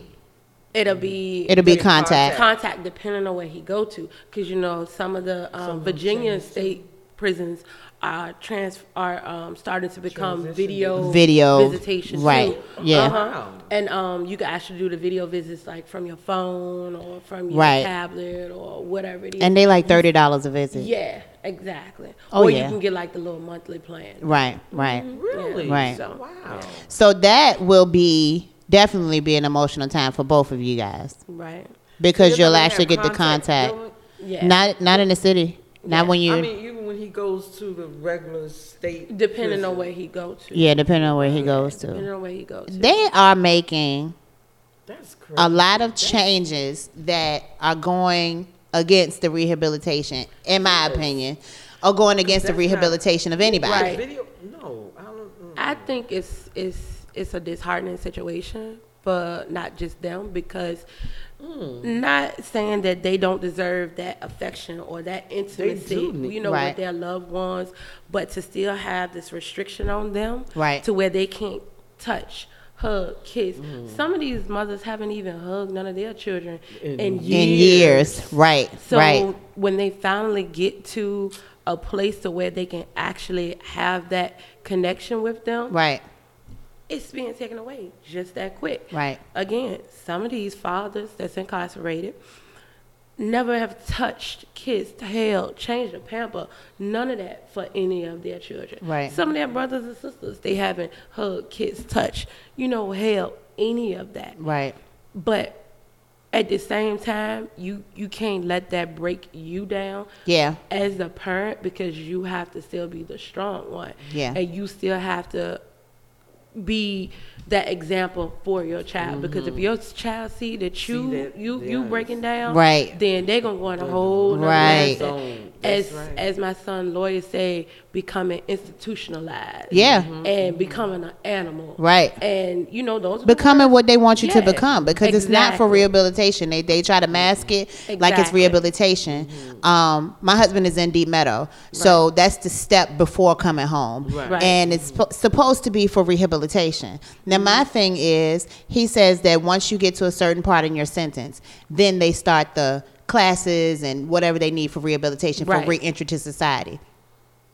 It'll be it'll be contact. contact depending on where he go to because you know some of the um, Virginia state prisons are trans are um, starting to become Transition video Video, visitation right, too. yeah. Uh-huh. And um, you can actually do the video visits like from your phone or from your Right. tablet or whatever it is And they like thirty dollars a visit. yeah exactly Oh, or yeah. you can get like the little monthly plan Right, right. Really? Right. so Wow. So that will be definitely be an emotional time for both of you guys right because You you'll actually have get the contact. Dylan? yeah Not not in the city. Not Yeah. when you. I mean, even when he goes to the regular state. depending on where he go to yeah, depending on where he goes to. depending to. on where he goes to. They are making That's crazy. a lot of changes that are going against the rehabilitation, in my opinion, or going against the That's not- rehabilitation of anybody. Right. Video? No, I don't. mm. I think it's it's it's a disheartening situation but not just them because not saying that they don't deserve that affection or that intimacy, you know, Right. with their loved ones, but to still have this restriction on them, Right. to where they can't touch. Hug, kiss. Mm. Some of these mothers haven't even hugged none of their children in, In years. In years, right, So right, when they finally get to a place to where they can actually have that connection with them, right, it's being taken away just that quick. right. Again, some of these fathers that's incarcerated never have touched, kissed, held, changed a pamper, none of that for any of their children. Right. Some of their brothers and sisters, they haven't hugged, kissed, touched, you know, held any of that. Right. But at the same time, you you can't let that break you down Yeah. as a parent because you have to still be the strong one. Yeah. And you still have to be that example for your child because if your child see that you that, you you yes. breaking down, Right. then they're gonna go on a whole nother Right. Zone. As right. as my son lawyer say, becoming institutionalized. Yeah. And mm-hmm. becoming an animal. Right. And you know those are the Becoming words- what they want you to become because it's not for rehabilitation. They they try to mask it like it's Exactly. rehabilitation. Mm-hmm. Um, my husband is in Deep Meadow, so that's the step before coming home, Right. Right. and it's sp- supposed to be for rehabilitation. Now mm-hmm. my thing is, he says that once you get to a certain part in your sentence, then they start the classes and whatever they need for rehabilitation for reentry to society.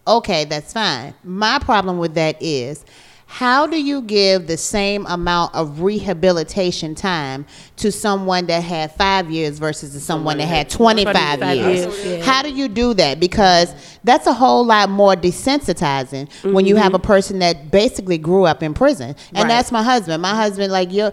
Okay, that's fine. My problem with that is How do you give the same amount of rehabilitation time to someone that had five years versus to someone that had 25, 25 years? years, yeah. How do you do that? Because that's a whole lot more desensitizing when you have a person that basically grew up in prison. And Mm-hmm. Right. that's my husband. My husband, like, you're.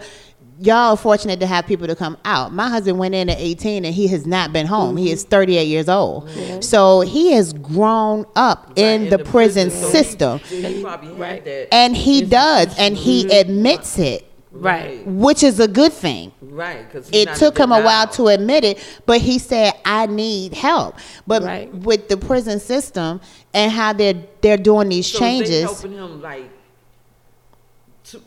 Y'all are fortunate to have people to come out. My husband went in at 18 and he has not been home. He is mm-hmm. 38 years old. So he has grown up in, the, prison, so he- system. then he probably. And he does, and he mm-hmm. admits it, Right. which is a good thing. Right, because It took him a while to admit it, but he said, "I need help." But Right. with the prison system and how they're they're doing these So they changes, helping him like. To,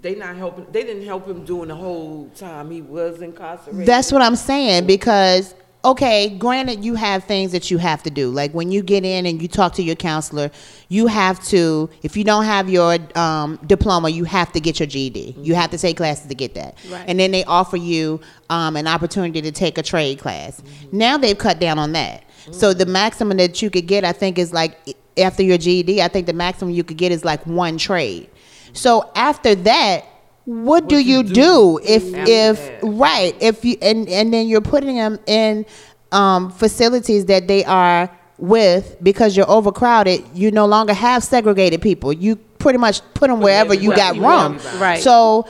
they not helping. They didn't help him during the whole time he was incarcerated. That's what I'm saying because okay, granted you have things that you have to do. Like when you get in and you talk to your counselor, you have to if you don't have your um, diploma, you have to get your GED. You have to take classes to get that. Right. And then they offer you um, an opportunity to take a trade class. Now they've cut down on that. So the maximum that you could get, I think, is like after your GED. I think the maximum you could get is like one trade. So after that, what, do you do, if if that? right if you and and then you're putting them in um, facilities that they are with because you're overcrowded. You no longer have segregated people. You pretty much put them wherever you got room. Right. So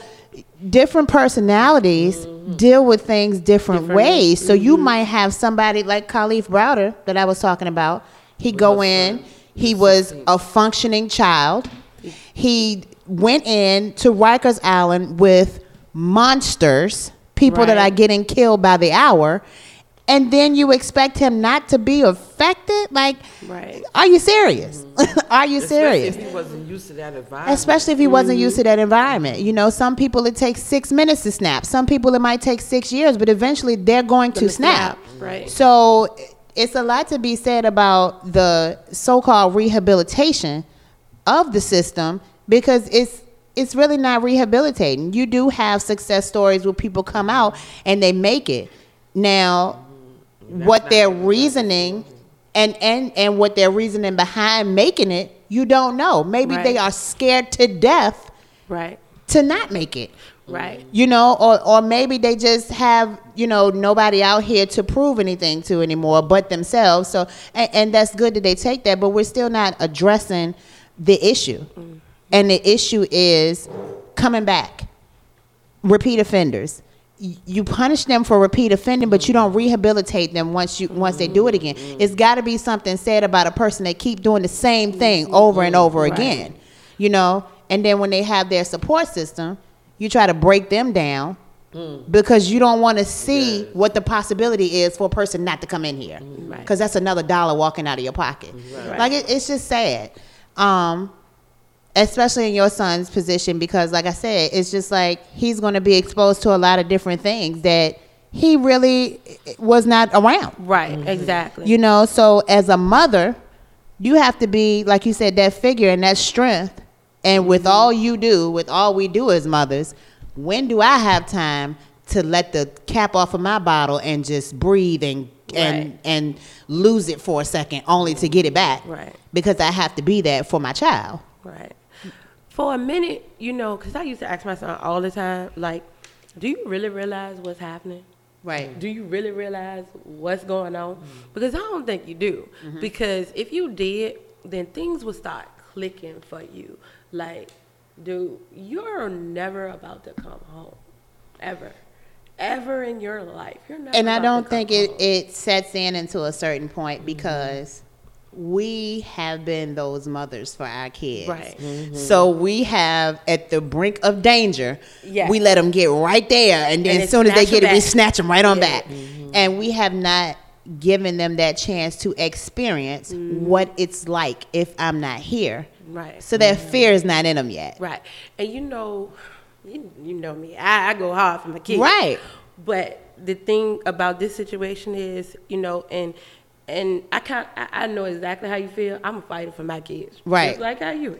different personalities deal with things different, ways. So you might have somebody like Kalief Browder that I was talking about. He go in. He was a functioning child. He went in to Rikers Island with monsters, people that are getting killed by the hour, and then you expect him not to be affected? Like, Right. are you serious? [laughs] are you Especially serious? if he wasn't used to that environment. Especially if he wasn't used to that environment. You know, some people it takes six minutes to snap. Some people it might take six years, but eventually they're going to Gonna snap. snap, right. So it's a lot to be said about the so-called rehabilitation of the system because it's it's really not rehabilitating. You do have success stories where people come out and they make it. Now, what their reasoning and and and what their reasoning behind making it, you don't know. Maybe they are scared to death Right. to not make it. Right. You know, or or maybe they just have, you know, nobody out here to prove anything to anymore but themselves. So and, and that's good that they take that, but we're still not addressing the issue. And the issue is coming back. Repeat offenders. You punish them for repeat offending, but you don't rehabilitate them once you once they do it again. It's got to be something said about a person that keep doing the same thing over and over Right. again. You know, and then when they have their support system, you try to break them down because you don't want to see what the possibility is for a person not to come in here Right. because that's another dollar walking out of your pocket. Like it, it's just sad, um, especially in your son's position because, like I said, it's just like he's going to be exposed to a lot of different things that he really was not around. Right. Mm-hmm. Exactly. You know, so as a mother, you have to be, like you said, that figure and that strength. And with mm-hmm. all you do, with all we do as mothers, when do I have time to let the cap off of my bottle and just breathe and and Right. and lose it for a second only to get it back? Right. Because I have to be there for my child. Right. For a minute, you know, because I used to ask my son all the time, like, do you really realize what's happening? Right. Do you really realize what's going on? Mm-hmm. Because I don't think you do. Mm-hmm. Because if you did, then things would start clicking for you. Like, dude, you're never about to come home. Ever. Ever in your life. You're never and I don't to think it, home. it sets in until a certain point mm-hmm. because we have been those mothers for our kids. Right. Mm-hmm. So we have at the brink of danger, Yeah. we let them get right there, and then And as soon as they get it, we snatch them right on Yeah. back. Mm-hmm. And we have not given them that chance to experience mm. what it's like if I'm not here. Right. So that mm-hmm. fear is not in them yet. Right. And you know, you, you know me. I, I go hard for my kids. Right. But the thing about this situation is, you know, and and I kind I, I know exactly how you feel. I'm a fighter for my kids. Right. Just like how you.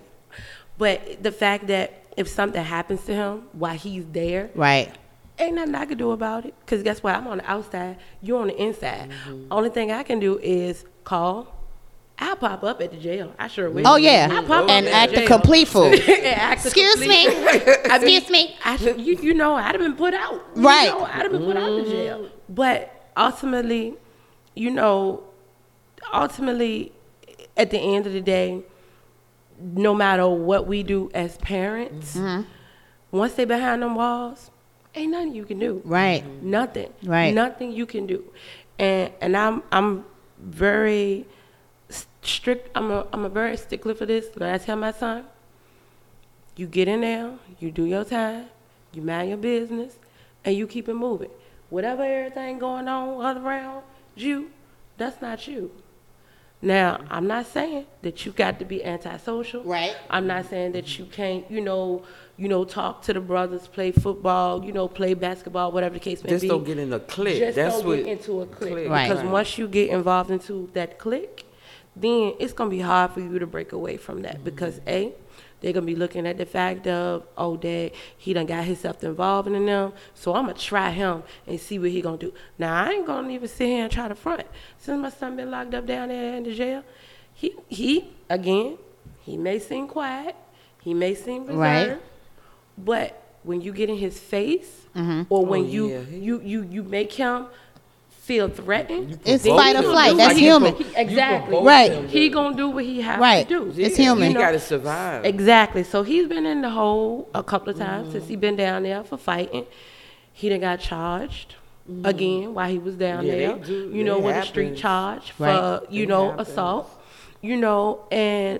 But the fact that if something happens to him while he's there, Right. ain't nothing I can do about it. Cause guess what? I'm on the outside. You're on the inside. Mm-hmm. Only thing I can do is call, I'll pop up at the jail. I sure will. Oh, yeah. I'll pop up And at act the complete fool. [laughs] And act a [laughs] Excuse complete- me. I mean, [laughs] Excuse me. I you, you know, I'd have been put out. You Right. know, I'd have been put out the jail. But ultimately, you know, ultimately, at the end of the day, no matter what we do as parents, Mm-hmm. once they behind them walls, ain't nothing you can do. Right. Nothing. Right. Nothing you can do. And and I'm I'm very strict. I'm a I'm a very stickler for this. But I tell my son, you get in there, you do your time, you mind your business, and you keep it moving. Whatever everything going on all around you, that's not you. Now, I'm not saying that you got to be antisocial. Right. I'm not saying that you can't, you know, you know, talk to the brothers, play football, you know, play basketball, whatever the case may Just be. Just don't get in a clique. Just That's don't what get into a clique. clique, Right. Because right. once you get involved into that clique, then it's gonna be hard for you to break away from that. Mm-hmm. Because A, they're gonna be looking at the fact of, oh dad, he done got himself involved in them. So I'm gonna try him and see what he gonna do. Now I ain't gonna even sit here and try to front. Since my son been locked up down there in the jail, he he again, he may seem quiet, he may seem reserved, Right. but when you get in his face, mm-hmm. or when Oh, you, yeah. He- you you you make him feel threatened, It's then fight or flight. That's what he- human. he- exactly. Right. him. He gonna do what he has Right. to do. It's Yeah, human. You know- got to survive. Exactly. So he's been in the hole a couple of times since he mm-hmm. been down there for fighting. He done got charged mm-hmm. again while he was down Yeah, they there. do- you know, it with a street charge for Right. you It know happens. assault. You know, and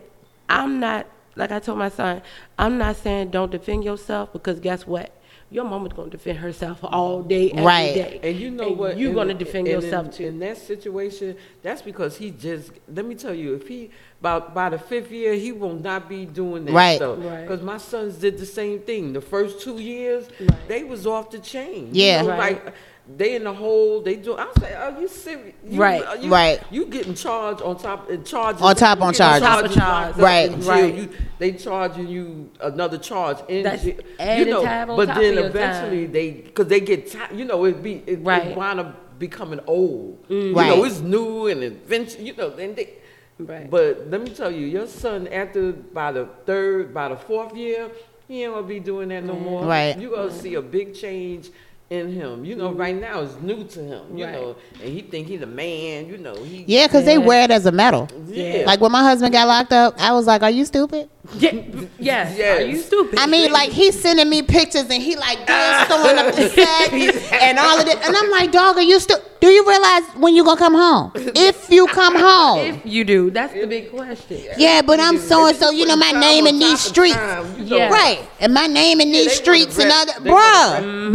I'm not like I told my son. I'm not saying don't defend yourself because guess what? Your mama's gonna defend herself all day, every Right. day. And you know what? You're gonna defend and yourself in, too. In that situation, that's because he just. Let me tell you, if he by by the fifth year, he will not be doing that Right. stuff. Right. Because my sons did the same thing. The first two years, Right. they was off the chain. Yeah. You know, Right. like they in the hole. They do. I say, are you serious? You, Right. are you, Right. You getting charged on top uh, charges On top on you getting charges. On top of charges. Right. Right. You, they charging you another charge in That's jail. added you know, time on but top then of your eventually time. they because they get ti you know it be it, Right. it wind up becoming old you Right. know it's new and adventure you know then they Right. but let me tell you your son after by the third by the fourth year he ain't gonna be doing that no more Right. you gonna see a big change in him you know mm-hmm. right now it's new to him you Right. know and he think he's a man you know he Yeah, because they wear it as a medal. Yeah. Like when my husband got locked up, I was like, "Are you stupid?" [laughs] Yeah, yes. Yes. Are you stupid? I mean, like he's sending me pictures and he like doing [laughs] throwing up the sack and all of this, and I'm like, "Dog, are you stupid?" Do you realize when you gonna come home? [laughs] If you come home." if you do, that's the big question. Yeah, but I'm so and so. You know my name in these streets, time, you know. Yeah. right? And my name in these they streets and wanna other, rep- they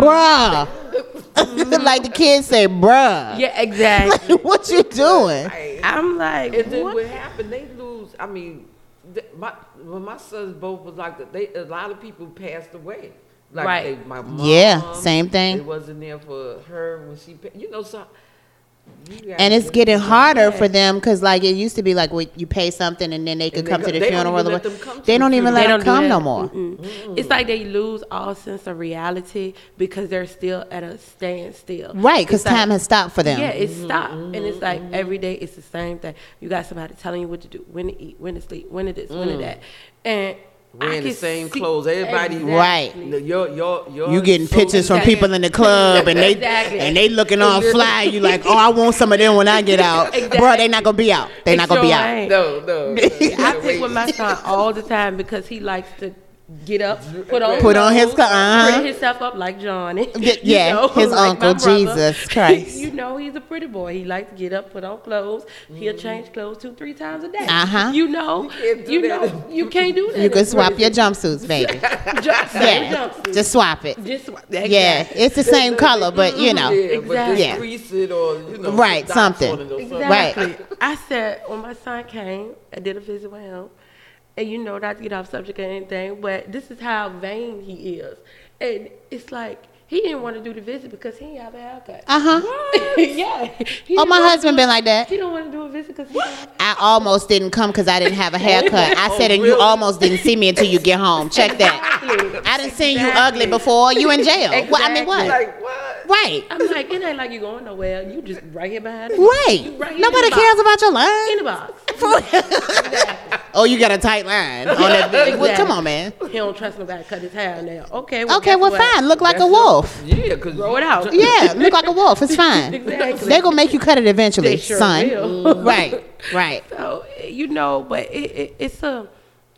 bruh, bruh. [laughs] like the kids say, bruh. Yeah, exactly. [laughs] what you doing? I'm like, And then what? what happened? They lose. I mean, th- my when my sons both was like that. They a lot of people passed away. Like Right. they, my mom. Yeah, same thing. They wasn't there for her when she. pa- You know, so. You gotta And it's getting harder for them because, like, it used to be like when you pay something and then they could And they come go- to the they don't funeral. even let them come They don't even let them come no more. Mm-mm. It's like they lose all sense of reality because they're still at a standstill. Right, because It's like- time has stopped for them. Yeah, it mm-hmm, stopped, and it's like mm-hmm. every day it's the same thing. You got somebody telling you what to do, when to eat, when to sleep, when to this, when to mm. that, and I Wearing the same clothes. Everybody. Right. The- Your your your. You getting pictures from people in the club and they Exactly. and they looking all fly. You like, oh, I want some of them when I get out, [laughs] bro. They not gonna be out. They not gonna be out. ain't. No, no. no. I pick with my son all the time because he likes to get up, put on Put on his uh-huh. pretty himself up like Johnny. [laughs] Yeah, know, his like uncle. Jesus [laughs] Christ. you know, he's a pretty boy. He likes to get up, put on clothes. He'll change clothes two, three times a day. Uh-huh. You know, you that. know, you can't do that. You can swap your jumpsuits, [laughs] baby. Just, Yeah, jumpsuit. just swap it. Just swap. Yeah, Exactly. it's the same color, but you know, Yeah, Exactly. Yeah. or you know. Right, something. on it or something. Right. I said when my son came, I did a visit with him, and you know not to get off subject or anything, but this is how vain he is, and it's like he didn't want to do the visit because he didn't have a haircut. [laughs] uh huh. yeah. He Oh, my husband do- been like that. He don't want to do a visit because he I almost didn't come because I didn't have a haircut. I [laughs] said, and you almost didn't see me until you get home. Check that. I didn't see you ugly before. You in jail. Well, I mean, what? Like what? Right. I'm like, it ain't like you're going nowhere. You just right here behind us. Right. Right here Nobody the box. cares about your In the box. [laughs] oh, you got a tight line on that. Well, Exactly. come on, man. He don't trust nobody to cut his hair now. Okay, well, Okay, well, what? fine. Look like a That's wolf. Yeah, because Grow it out. Yeah, [laughs] look like a wolf. It's fine. [laughs] Exactly. They're gonna make you cut it eventually, sure son. will. Mm. right, right. So you know, but it, it, it's a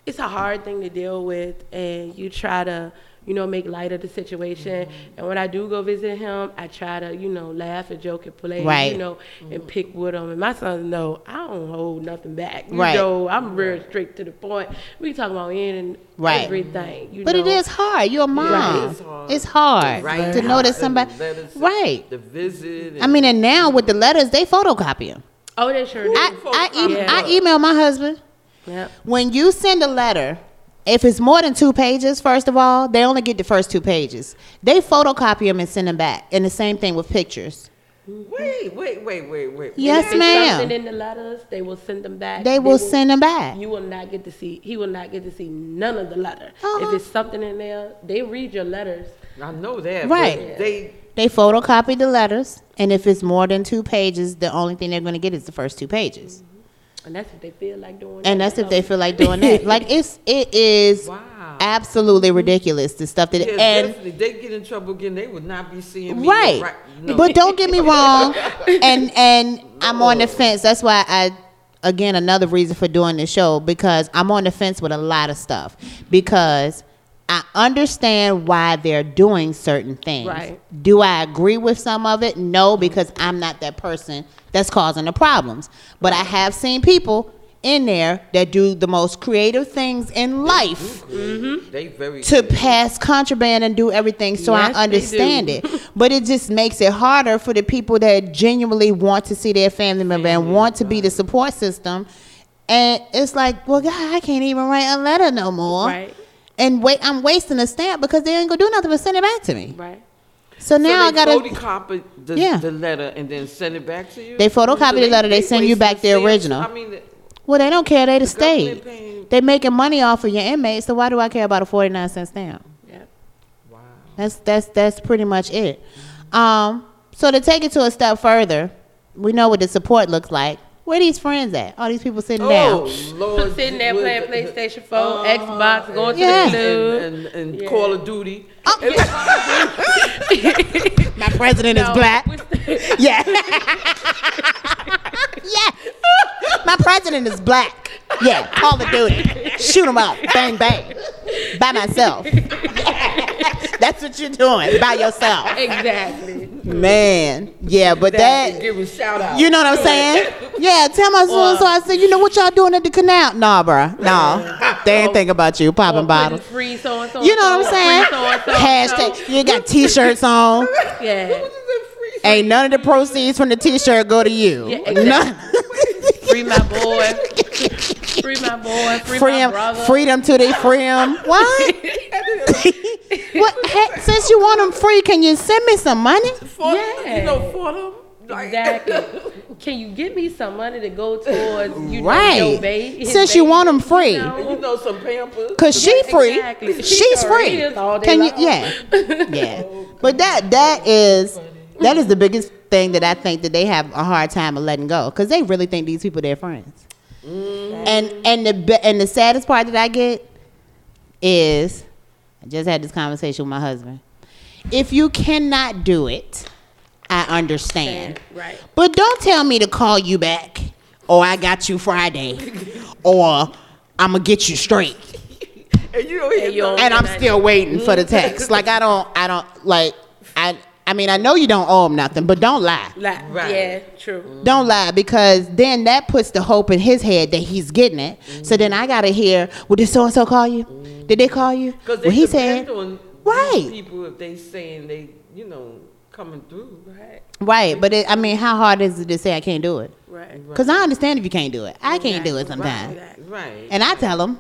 it's a hard thing to deal with, and you try to you know make light of the situation. And when I do go visit him, I try to you know laugh and joke and play, Right. you know, and pick with him. And my sons know I don't hold nothing back. You Right. know, I'm real straight to the point. We talk about any and Right. everything. You But know. it is hard. You're a mom. It's hard. It's hard Right. to know that somebody. And the letters, Right. The visit. I mean, and now with the letters, they photocopy them. Oh, they sure do. I I, e- Yeah. I email my husband. Yep. When you send a letter, if it's more than two pages, first of all, they only get the first two pages. They photocopy them and send them back. And the same thing with pictures. wait, wait, wait, wait, wait. Yes, If it's ma'am. Something in the letters, they will send them back. They will send them back. You will not get to see. He will not get to see none of the letter. Uh-huh. If it's something in there, they read your letters. I know that. Right. But they They photocopy the letters, and if it's more than two pages, the only thing they're going to get is the first two pages. And that's if they feel like doing. And that. that's if they feel like doing that. [laughs] Like it's it is wow. absolutely ridiculous the stuff that yeah, and definitely. They get in trouble again. They would not be seeing me. right. no. But don't get me [laughs] wrong, [laughs] and and I'm on the fence. That's why I again another reason for doing this show because I'm on the fence with a lot of stuff because I understand why they're doing certain things. Right. Do I agree with some of it? No, because I'm not that person that's causing the problems. But I have seen people in there that do the most creative things in life They very to pass contraband and do everything so Yes, I understand it. [laughs] But it just makes it harder for the people that genuinely want to see their family member and want to be the support system. And it's like, well, God, I can't even write a letter no more. Right. And wait, I'm wasting a stamp because they ain't gonna do nothing but send it back to me. Right. So now I they gotta. photocopy the, Yeah. the letter and then send it back to you. They photocopy So the letter, they send you back the stamps. original. I mean, the- Well, they don't care. They the government state. paying- They making money off of your inmates. So why do I care about a forty nine cent stamp? Yeah. That's that's that's pretty much it. Um, so to take it to a step further, we know what the support looks like. Where these friends at? All these people sitting oh down. Lord, Sitting there with- playing PlayStation 4, uh-huh. Xbox, going Yeah. to the club. and, and, and Yeah. Call of Duty. Oh, [laughs] My president is black. st- [laughs] Yeah. [laughs] yeah. My president is black. Yeah. Call of Duty. Shoot him up. Bang bang. By myself. [laughs] That's what you're doing by yourself. exactly. Man. Yeah, but that. Give a shout out. You know what I'm saying? Yeah, tell my son. So I said, you know what y'all doing at the canal? Nah, bruh. No. They ain't think about you popping Or bottles. Free so and so. You know what I'm saying? Free so-and-so. Hashtag. You got t-shirts on. Yeah. Ain't none of the proceeds from the t-shirt go to you. Yeah, exactly. None. Free my boy. [laughs] Free my boy. Free, Free my 'em- brother. freedom to they free 'em. [laughs] What? [laughs] what? Heck, since you want them free, can you send me some money? For, Yeah. You know, for them. Like, Exactly. [laughs] Can you give me some money to go towards you know, Right. your baby? his Since you want want 'em free. You know? you know some pampers. Cause she free, Exactly. She she's free. is all day Can you? long. Yeah, yeah. But that that is that is the biggest thing that I think that they have a hard time of letting go because they really think these people their friends. Mm-hmm. And and the and the saddest part that I get is I just had this conversation with my husband. If you cannot do it, I understand. Right. But don't tell me to call you back, or I got you Friday, [laughs] or I'm gonna get you straight, And you don't hear And you don't- and I'm still waiting for the text. [laughs] Like I don't, I don't like, I, I mean, I know you don't owe him nothing, but don't lie. Like, Right. Yeah, true. Mm. Don't lie because then that puts the hope in his head that he's getting it. So then I gotta hear, well, did so and so call you? Did they call you? Because they Well, he said, on Right. people if they saying they, you know, coming through. Right. right. But it, I mean, how hard is it to say I can't do it? Right. Because I understand if you can't do it. I can't do it sometimes. Right. Right. And I tell him,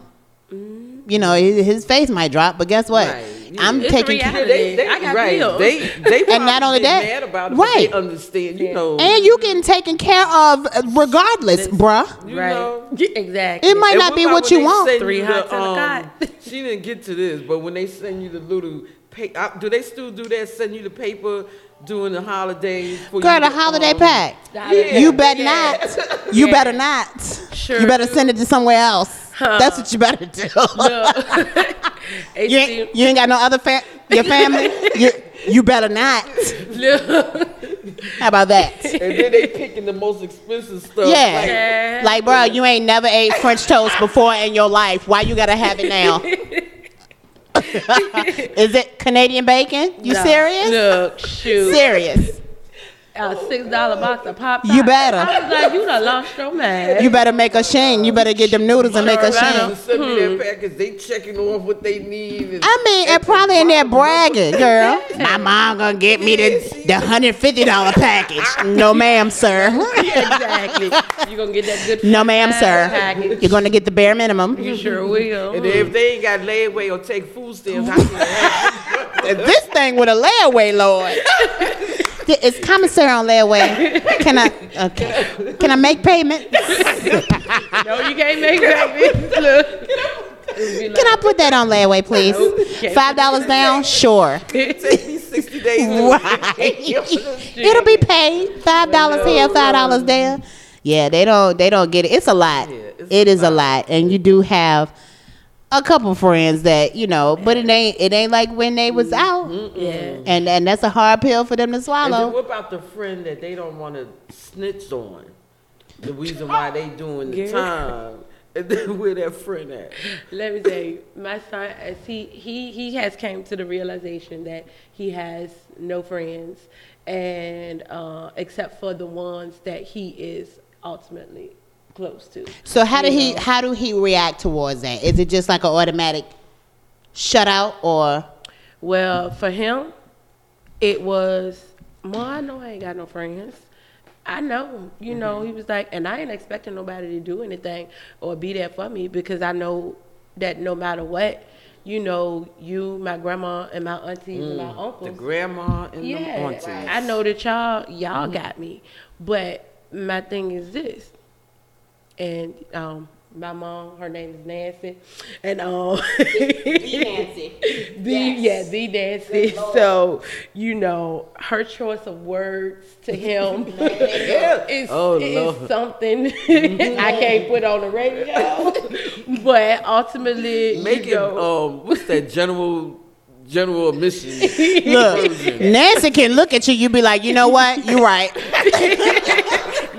mm-hmm. you know, his, his face might drop, but guess what? Right. I'm It's taking reality. care. They, they, I got right. bills. They, they And not probably only get that, mad about it, right. they understand, you know. And you getting taken care of regardless, bruh. you right. know. Exactly. It might And not be what you want. send Three you the, um. [laughs] She didn't get to this, but when they send you the little, pay, uh, do they still do that? Send you the paper during the holidays? For Girl, you the to, holiday um, pack. Yeah. You better Yeah. not. [laughs] You Yeah. better not. Sure you better do. send it to somewhere else. That's what you better do. It [laughs] you, ain't, you ain't got no other fa- your family. [laughs] you you better not. How about that? And then they picking the most expensive stuff. Yeah. Like, bro, you ain't never ate French toast before in your life. Why you gotta have it now? [laughs] [laughs] Is it Canadian bacon? You No. serious? Look, shoot. Serious. A six dollar box of pop. You better. I was like, you done lost your man. You better make a sheen. You better get them noodles and make a Sure better. sheen. Send me that hmm. package. They checking off what they need. I mean, and probably in there bragging, girl. [laughs] My mom gonna get me the the hundred fifty dollar package. No, ma'am, sir. [laughs] exactly. You gonna get that good. No, ma'am, sir. Package. You're gonna get the bare minimum. You sure will. and if they ain't got layaway or take food stamps, how can they [laughs] have this thing with a layaway, Lord. It's commissary on layaway. Can I? Okay. Can I make payment? no, you can't make. Look. Can I put that on layaway, please? Five dollars down, sure. [laughs] 60 days. Right. It'll be paid. Five dollars here, five dollars there. Yeah, they don't they don't get it. It's a lot. It is a lot. And you do have a couple friends that, you know, but it ain't it ain't like when they was out. Yeah. And and that's a hard pill for them to And then swallow. what about the friend that they don't want to snitch on? The reason why they doing the Girl. time. [laughs] And then where that friend at? Let me tell you, my son, as he he he has came to the realization that he has no friends, and uh, except for the ones that he is ultimately close to. So how do he know? how do he react towards that? Is it just like an automatic shutout or Well, for him, it was, well, I know I ain't got no friends. I know, you know, he was like, and I ain't expecting nobody to do anything or be there for me because I know that no matter what, you know, you, my grandma, and my aunties and my Mm, uncles. The grandma and the yeah, aunties. I know that y'all y'all Mhm. got me, but my thing is this, and um, my mom, her name is Nancy, and um, Nancy, [laughs] the yeah, the Nancy. So you know, her choice of words to him [laughs] [laughs] is, Oh, is something I can't put on the radio, but ultimately, Make you it, know, um, what's that general general admission? look, Nancy can look at you, you be like, you know what? You're right.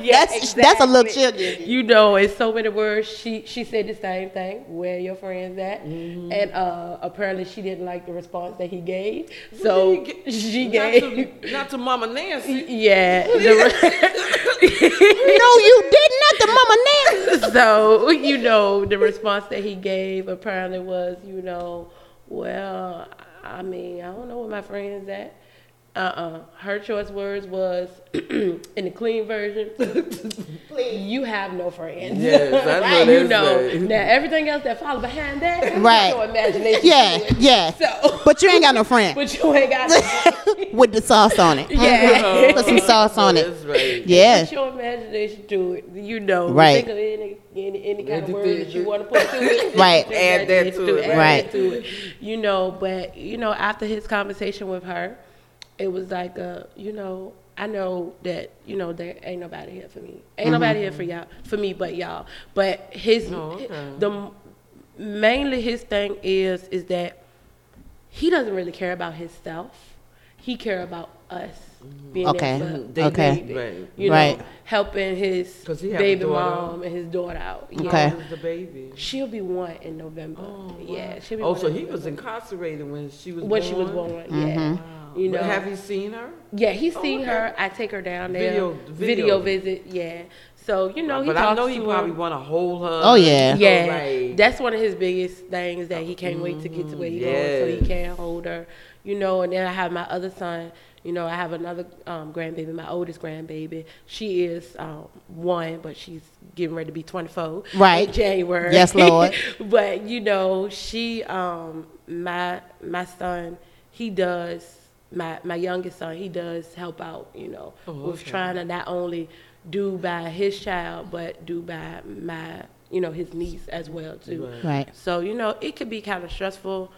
Yeah, That's that's a little exactly. children. You know, in so many words, she she said the same thing. Where your friends at? Mm-hmm. And uh, apparently, she didn't like the response that he gave. So she Not gave. to, not to Mama Nancy. [laughs] Yeah. the [laughs] no, you did not, the mama Nancy. [laughs] so you know, the response that he gave apparently was, you know, well, I mean, I don't know where my friends at. Uh-uh. Her choice words was [clears throat] in the clean version. please you have no friends. Yes, I know [laughs] you know. right. Now everything else that follows behind that, Right. No imagination. Yeah, to yeah. So, But you ain't got no friends [laughs] but you ain't got. No, [laughs] with the sauce on it. Yeah. Mhm. Put some sauce on it. That's right. Yeah. Put your imagination to it. You know. Right. Think of any any, any kind of word you you- want to put to it. Right. Add that imagination to it. Right. to it. You know, but you know, after his conversation with her, it was like, uh, you know, I know that you know there ain't nobody here for me. Ain't nobody here for y'all, for me, but y'all. But his Oh, okay. the mainly his thing is is that he doesn't really care about himself. He care about us being Okay. there for They Okay. baby. Right. You Right. know, helping his 'Cause he have a baby daughter. mom and his daughter out. Yeah. Okay. Who's the baby? She'll be one in November. Yeah, she'll be Oh, one so in he was November. incarcerated when she was when born? she was born. Mm-hmm. Yeah. You know, But have you seen her? yeah, he's Oh, seen okay. her. I take her down there. Video- video, video. visit. Yeah. So you know, he but I talks know he to probably want to hold her. Oh, yeah. you know, Yeah, like- that's one of his biggest things that he can't wait to get to where he going, so yes. he can hold her. You know, and then I have my other son. You know, I have another um, grandbaby, my oldest grandbaby. She is um, one, but she's getting ready to be 24 Right. in January. Yes, Lord. [laughs] but you know, she, um, my my son, he does. My my youngest son, he does help out. You know, Oh, with trying to not only do by his child, but do by my, you know, his niece as well too. Right. Right. So you know, it could be kind of stressful,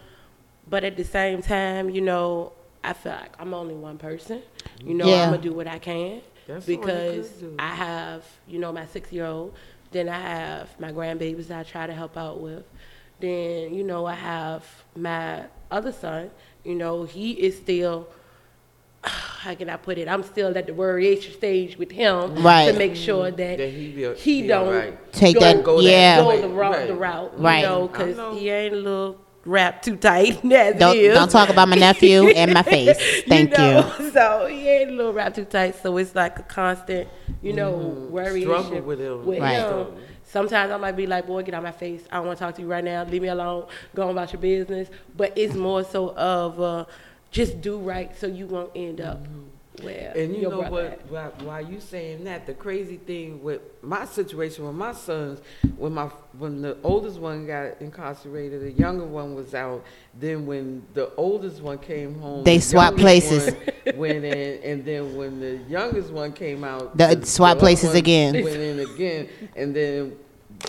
but at the same time, you know, I feel like I'm only one person. You know, Yeah. I'm gonna do what I can That's because. I have, you know, my six year old. Then I have my grandbabies that I try to help out with. Then you know I have my other son. You know, he is still. [sighs] How can I put it? I'm still at the worriation stage with him Right. to make sure mm-hmm. that, That he be- he be don't alright. Take go, that- go yeah. go the route, Right. the route, Right. you know, because he ain't a little wrapped too tight [laughs] as Don't it is. don't talk about my nephew [laughs] and my face. Thank you. know? [laughs] So he ain't a little wrapped too tight. So it's like a constant, you know, worry Mm-hmm. Struggle with him. Right. him. Sometimes I might be like, boy, get out my face. I don't want to talk to you right now. Leave me alone. Go on about your business. But it's more so of uh, just do right so you won't end up where And you your know brother what? While, while you saying that, the crazy thing with my situation with my sons, when my when the oldest one got incarcerated, the younger one was out. Then when the oldest one came home, They the swap places. Went in, and then when the youngest one came out, The- uh, swap other places again. Went in again, and then.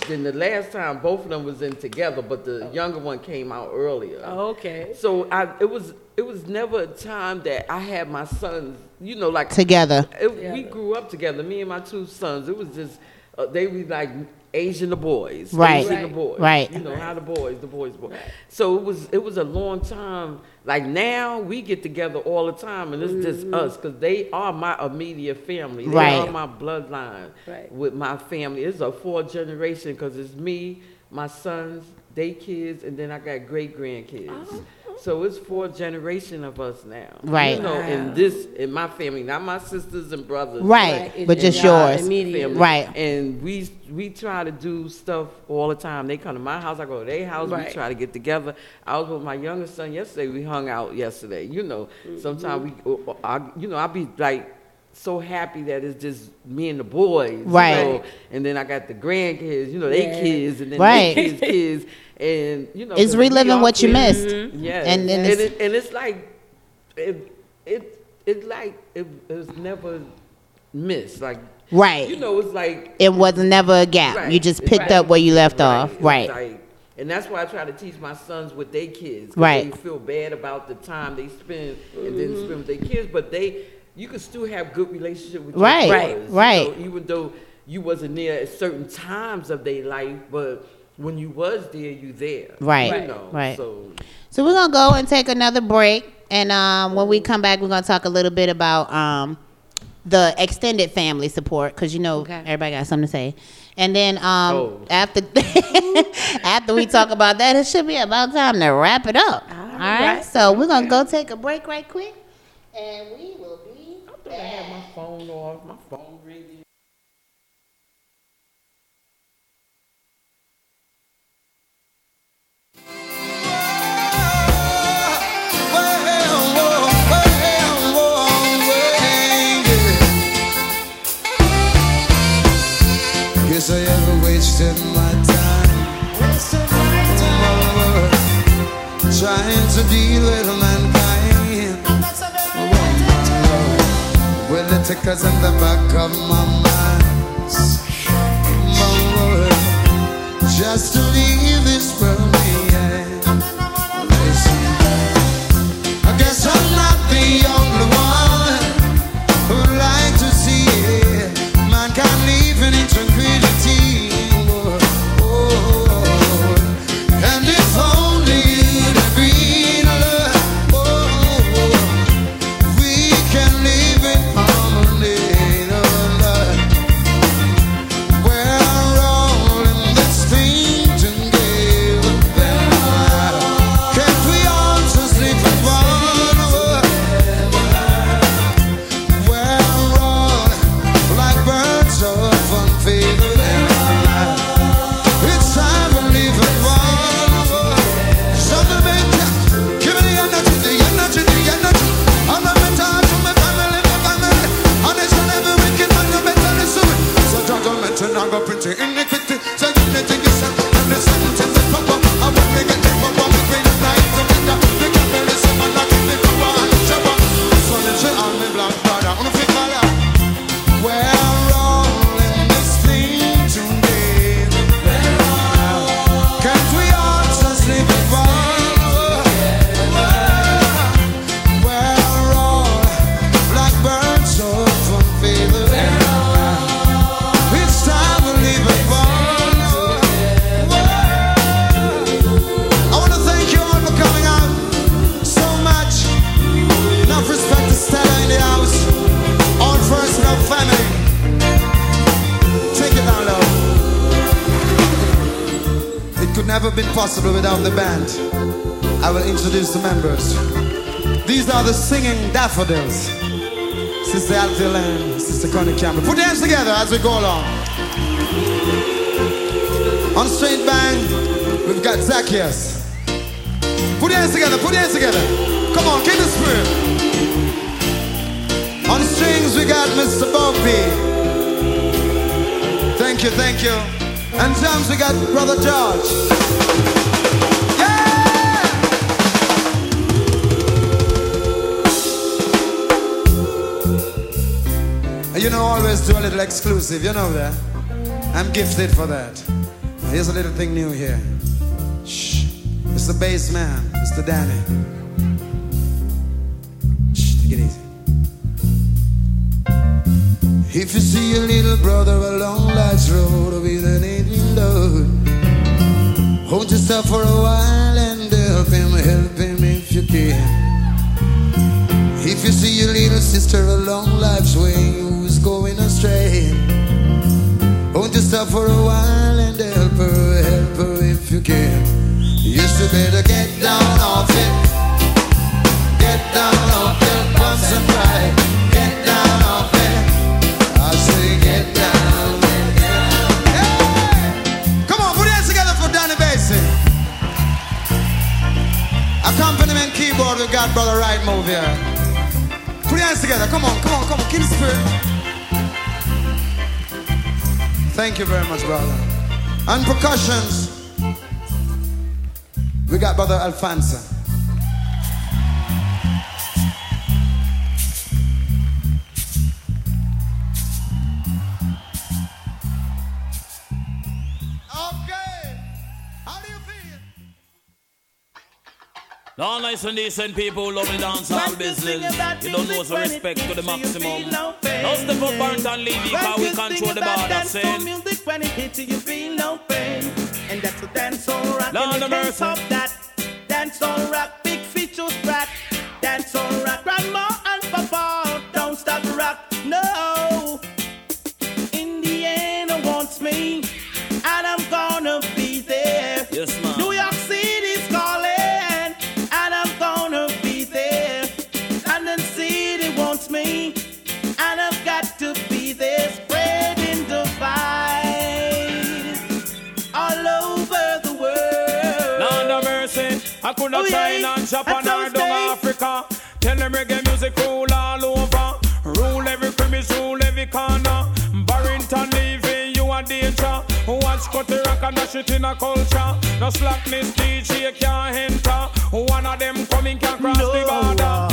Then the last time both of them was in together, but the oh. younger one came out earlier. Oh, okay. So I, it was it was never a time that I had my sons, you know, like Together. It, we grew up together, me and my two sons. It was just uh, they were like Asian the boys, Right. Asian the boys, Right. You know how the boys, the boys, boys. So it was it was a long time. Like now we get together all the time, and it's just us because they are my immediate family. They Right. are my bloodline Right. with my family. It's a four generation because it's me, my sons, they kids, and then I got great grandkids. So it's four generation of us now. Right. You know, in this in my family, not my sisters and brothers. Right, Right, but it- just it's yours. immediate. family. Right. And we we try to do stuff all the time. They come to my house, I go to their house. Right. We try to get together. I was with my youngest son yesterday. We hung out yesterday. You know, mm-hmm. sometimes we, uh, uh, I, you know, I be like so happy that it's just me and the boys. you Right. know. And then I got the grandkids. You know, they Yeah. kids, and then Right. they kids, kids, [laughs] and you know, It's 'cause we reliving all what you kids. missed. Yeah, And and and, it's- it, and it's like it it it like it, it was never missed. Like Right. you know, it's like It was never a gap. Right. You just picked right. up where you left Right. off. It's Right. like- and that's why I try to teach my sons with their kids. Right. They feel bad about the time they spend and Mm-hmm. then spend with their kids, but they, you can still have good relationship with Right. your Right. daughters, you Right. know, even though you wasn't there at certain times of their life, but when you was there, you there. Right. You know. Right. So So we're gonna go and take another break, and um, when we come back, we're gonna talk a little bit about um, the extended family support because you know Okay. everybody got something to say. And then um, Oh. after [laughs] after we talk about that, it should be about time to wrap it up. All right. right. So we're gonna go take a break right quick, and we will be. I had my phone off, my phone ever wasted my time. Trying to deal with mankind. With the tickers in the back of my mind. Just to leave this world possible without the band. I will introduce the members. These are the singing daffodils. Sister Althea Lane, Sister Connie Campbell. Put your hands together as we go along. On straight band, we've got Zacchaeus. Put your hands together, put your hands together. Come on, keep the spirit. On strings, we got Mr. Bobby. Thank you, thank you. And drums, we got Brother George. You know, always do a little exclusive, you know that. I'm gifted for that. Here's a little thing new here. Shh. It's the bass man, Mr. Danny. Shh, take it easy. If you see your little brother along life's road aching load, hold yourself for a while and help him, help him if you can. If you see your little sister along life's way who's going astray, hold yourself for a while and help her, help her if you can. You should better get down off it. Get down off your bumps and ride. We got Brother Right Move here. Put your hands together. Come on, come on, come on. Keep spirit. Thank you very much, brother. And percussions. We got Brother Alfonso. All nice and decent people who love the dance all business. You don't know so respect to the maximum. Now step up Burnt and leave because we control the border saying. music when it hits you, you feel no pain. And that's a dance on rock. Lord of mercy. that. Dance on rock, big feet to sprat. I could not Oh, yeah. and Japan or down Africa. Tell them reggae music rule all over. Rule every crevice, rule every corner. Barrington leaving you a danger. Watch cut the rock and dash it in a culture. No slackness, DJ can't enter. One of them coming can cross the border.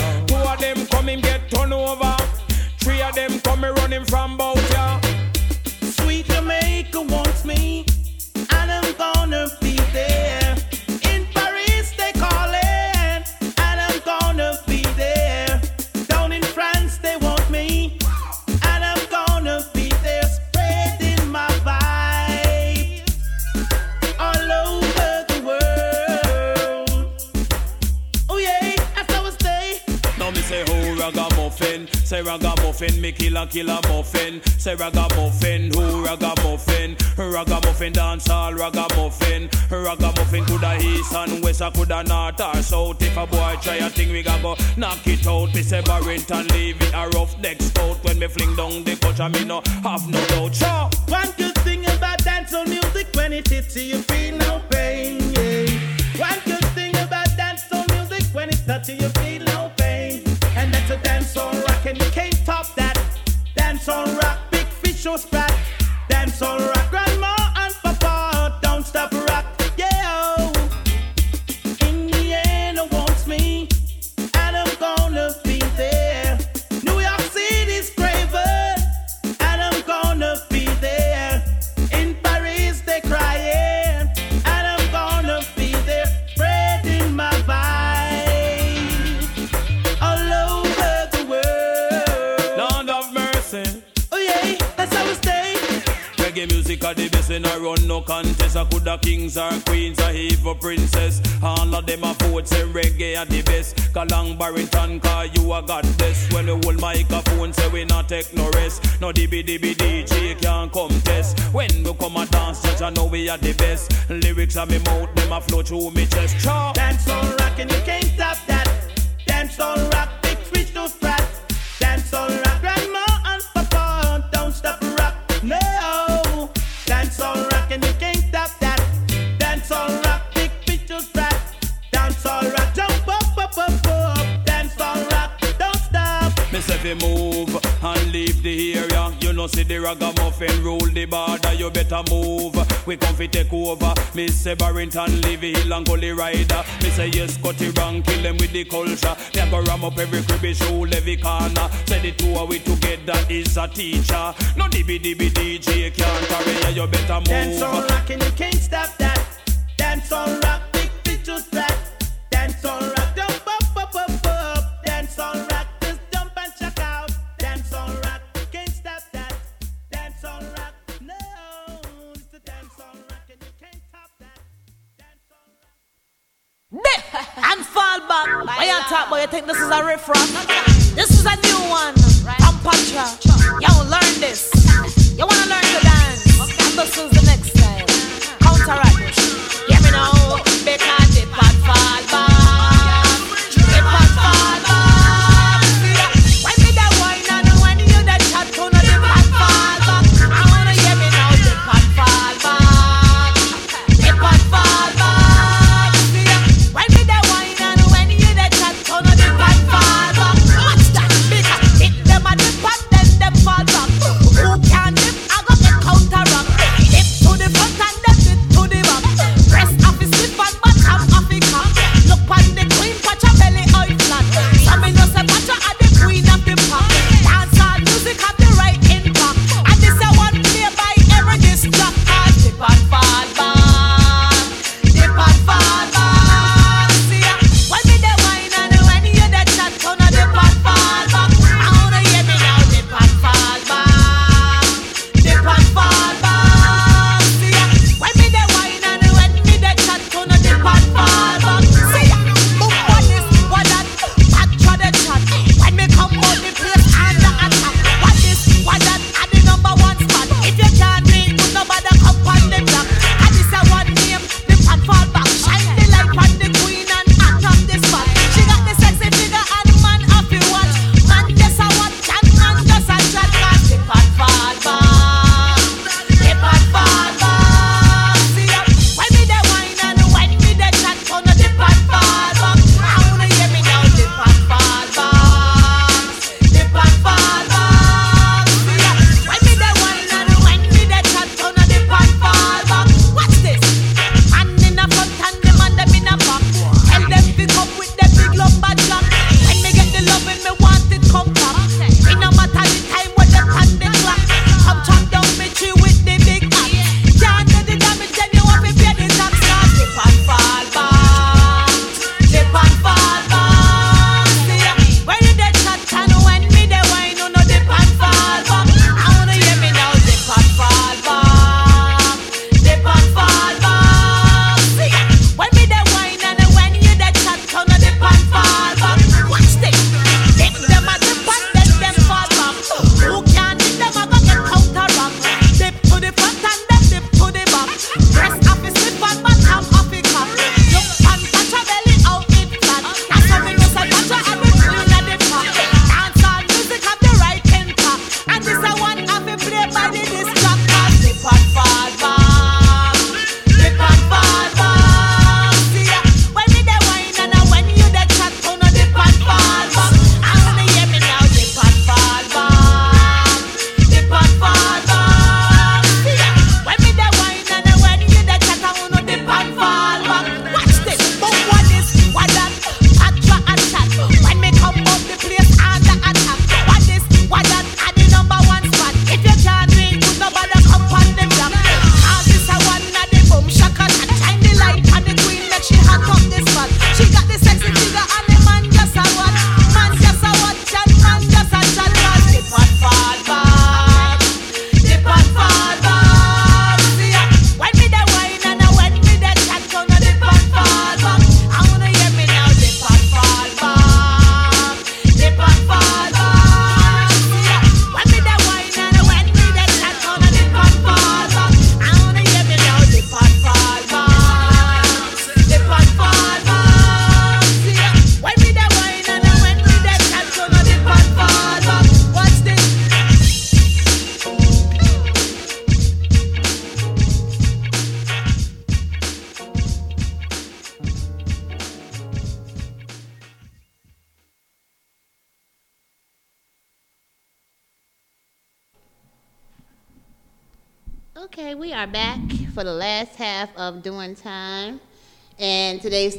Ragamuffin Say ragamuffin, me kill a killer muffin Say ragamuffin, who ragamuffin Ragamuffin dance all ragamuffin Ragamuffin coulda east and west or coulda north or south If a boy try a thing we ga go knock it out Me say Barrington leave it a rough next out When me fling down the culture me no have no doubt Sure. One good thing about dancehall music when it hits you, you feel no pain. Yeah. One good thing about dancehall music when it touches you, dancehall rock, and you can't top that. Dancehall rock, big fish or sprat. Dancehall rock, me a the best. Lyrics on me mouth, them a flow through me say Barrington, Levy Hill and Gully Rider. Me say yes, cut Rank kill them with the culture. Me a go ram up every cribby show, every corner. Say the two of we together is a teacher. No dibby dibby DJ can't carry ya. you better move. Dance on rockin', you can't stop that. Dance on rockin'.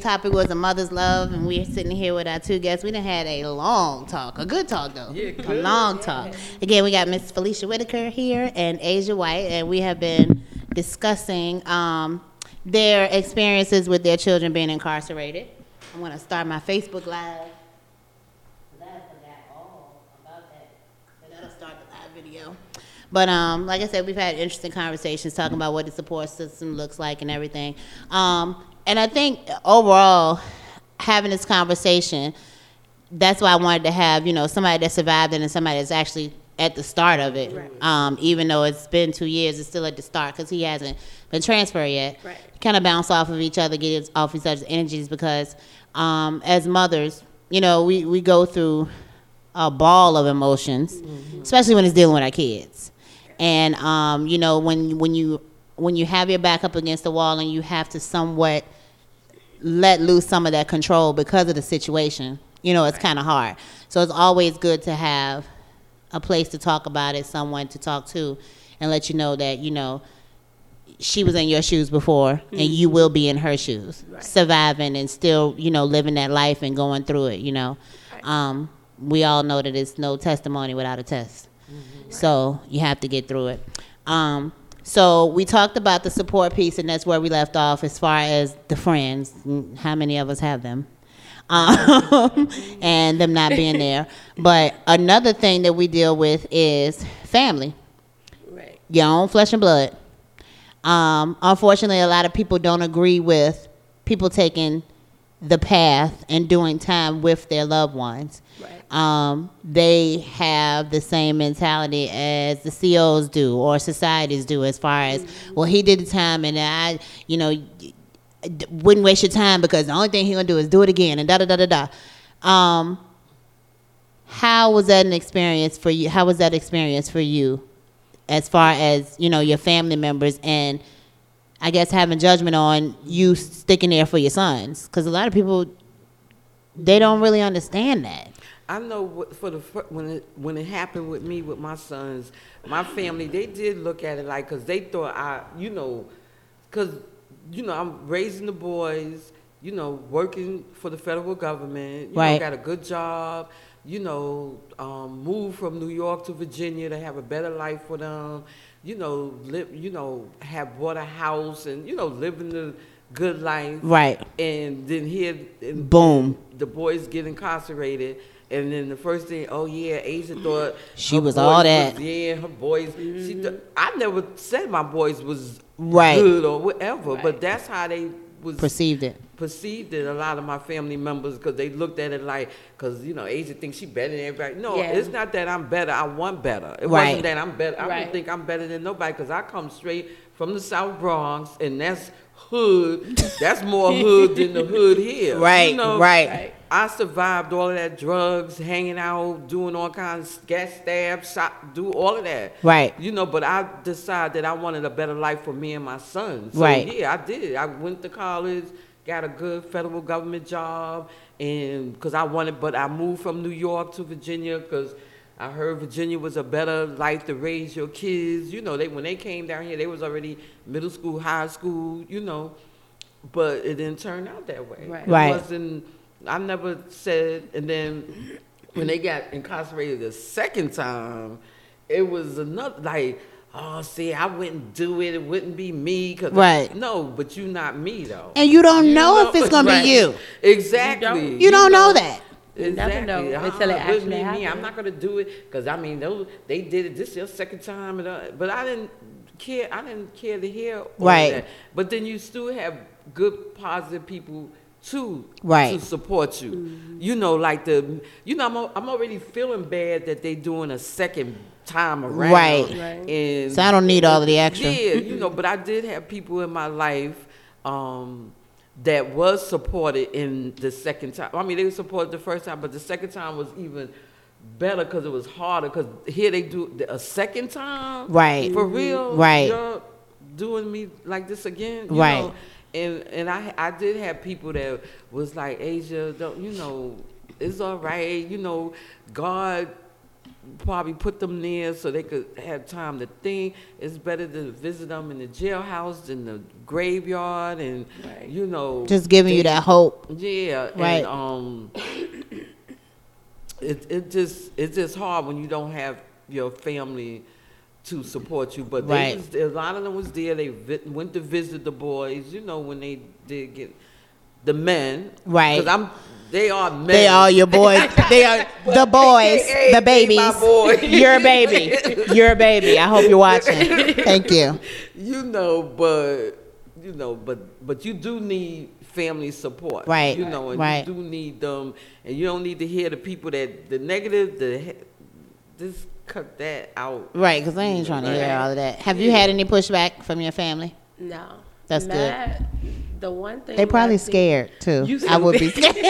Topic was a mother's love, and we're sitting here with our two guests. We done had a long talk, a good talk though, Yeah, a long talk. Again, we got Miss Felicia Whitaker here and Asia White, and we have been discussing um, their experiences with their children being incarcerated. I'm gonna start my Facebook live. I forgot all about that, but that'll start the live video. But um, like I said, we've had interesting conversations talking about what the support system looks like and everything. Um, and I think overall, having this conversation, that's why I wanted to have you know somebody that survived it and somebody that's actually at the start of it. Um, even though it's been two years, it's still at the start because he hasn't been transferred yet. Right. Kind of bounce off of each other, get off each other's energies because um, as mothers, you know, we, we go through a ball of emotions, especially when it's dealing with our kids. And um, you know, when when you when you have your back up against the wall and you have to somewhat let loose some of that control because of the situation, you know, it's kind of hard. So it's always good to have a place to talk about it, someone to talk to, and let you know that you know she was in your shoes before, and you will be in her shoes, surviving and still, you know, living that life and going through it. You know, um, we all know that it's no testimony without a test. So you have to get through it. Um, so we talked about the support piece, and that's where we left off as far as the friends. How many of us have them? Um, [laughs] and them not being there. But another thing that we deal with is family. Right. Your own flesh and blood. Um, unfortunately, a lot of people don't agree with people taking the path and doing time with their loved ones. Um, they have the same mentality as the COs do or societies do, as far as well, he did the time, and I, you know, wouldn't waste your time because the only thing he gonna do is do it again, and da da da da da. Um, how was that an experience for you? How was that experience for you, as far as you know your family members and I guess having judgment on you sticking there for your sons? Because a lot of people they don't really understand that. I know what, for the when it when it happened with me with my sons, my family they did look at it like because they thought I you know because you know I'm raising the boys, you know working for the federal government, you Right. know got a good job, you know um, moved from New York to Virginia to have a better life for them, you know live you know have bought a house and you know living the good life, Right. And then here and Boom. the boys get incarcerated. And then the first thing, oh yeah, Asia mm-hmm. thought She was all that. was- yeah, her boys. She, mm-hmm. th- I never said my boys was Right. good or whatever, but that's how they was Perceived it. perceived it. A lot of my family members because they looked at it like, because you know, Asia thinks she better than everybody. No, Yeah. it's not that I'm better. I want better. It Right. wasn't that I'm better. I Right. don't think I'm better than nobody because I come straight from the South Bronx, and that's hood. that's more hood than the hood here. Right, You know, right. I survived all of that drugs, hanging out, doing all kinds, gas stabs, shot, do all of that. Right. You know, but I decided that I wanted a better life for me and my son. So Right. yeah, I did. I went to college, got a good federal government job, and because I wanted, but I moved from New York to Virginia because I heard Virginia was a better life to raise your kids. You know, they when they came down here, they was already middle school, high school. You know, but it didn't turn out that way. Right. It wasn't. I never said, and then when they got incarcerated the second time, it was another like. Oh, see, I wouldn't do it. It wouldn't be me. Cause Right. no, but you not me though. And you don't know if it's gonna be [laughs] you. Exactly. You don't know that. You never Exactly. know until it actually be me. I'm not gonna do it because I mean, those, they did it. This is your second time, and, uh, but I didn't care. I didn't care to hear Right. that. But then you still have good, positive people too Right. to support you. You know, like the you know, I'm al- I'm already feeling bad that they're doing a second time around. Right. Right. And So I don't need all of the extra. yeah, you know, but I did have people in my life um, that was supported in the second time. I mean, they were supported the first time, but the second time was even better because it was harder. Because here they do the- a second time, Right. For real, Right. You're doing me like this again, you Right. know? And and I I did have people that was like Asia, don't you know? It's all right, you know. God probably put them there so they could have time to think. It's better to visit them in the jailhouse than the graveyard, and you know, Just giving you that hope. Yeah, Right. And, um, it it just it's just hard when you don't have your family to support you. But they Right. was, a lot of them was there. They vi- went to visit the boys. You know when they did get the men, Right. Because I'm they are men. They are your boys. They are [laughs] the boys, AKA the babies. my boy. You're a baby. You're a baby. I hope you're watching. Thank you. You know, but you know, but but you do need family support, Right, You know, and right. you do need them, and you don't need to hear the people that the negative, the just cut that out. Right, because I ain't trying to hear all of that. Have you had any pushback from your family? No. That's good. Matt, The one thing They probably think- scared too. I would be scared. [laughs]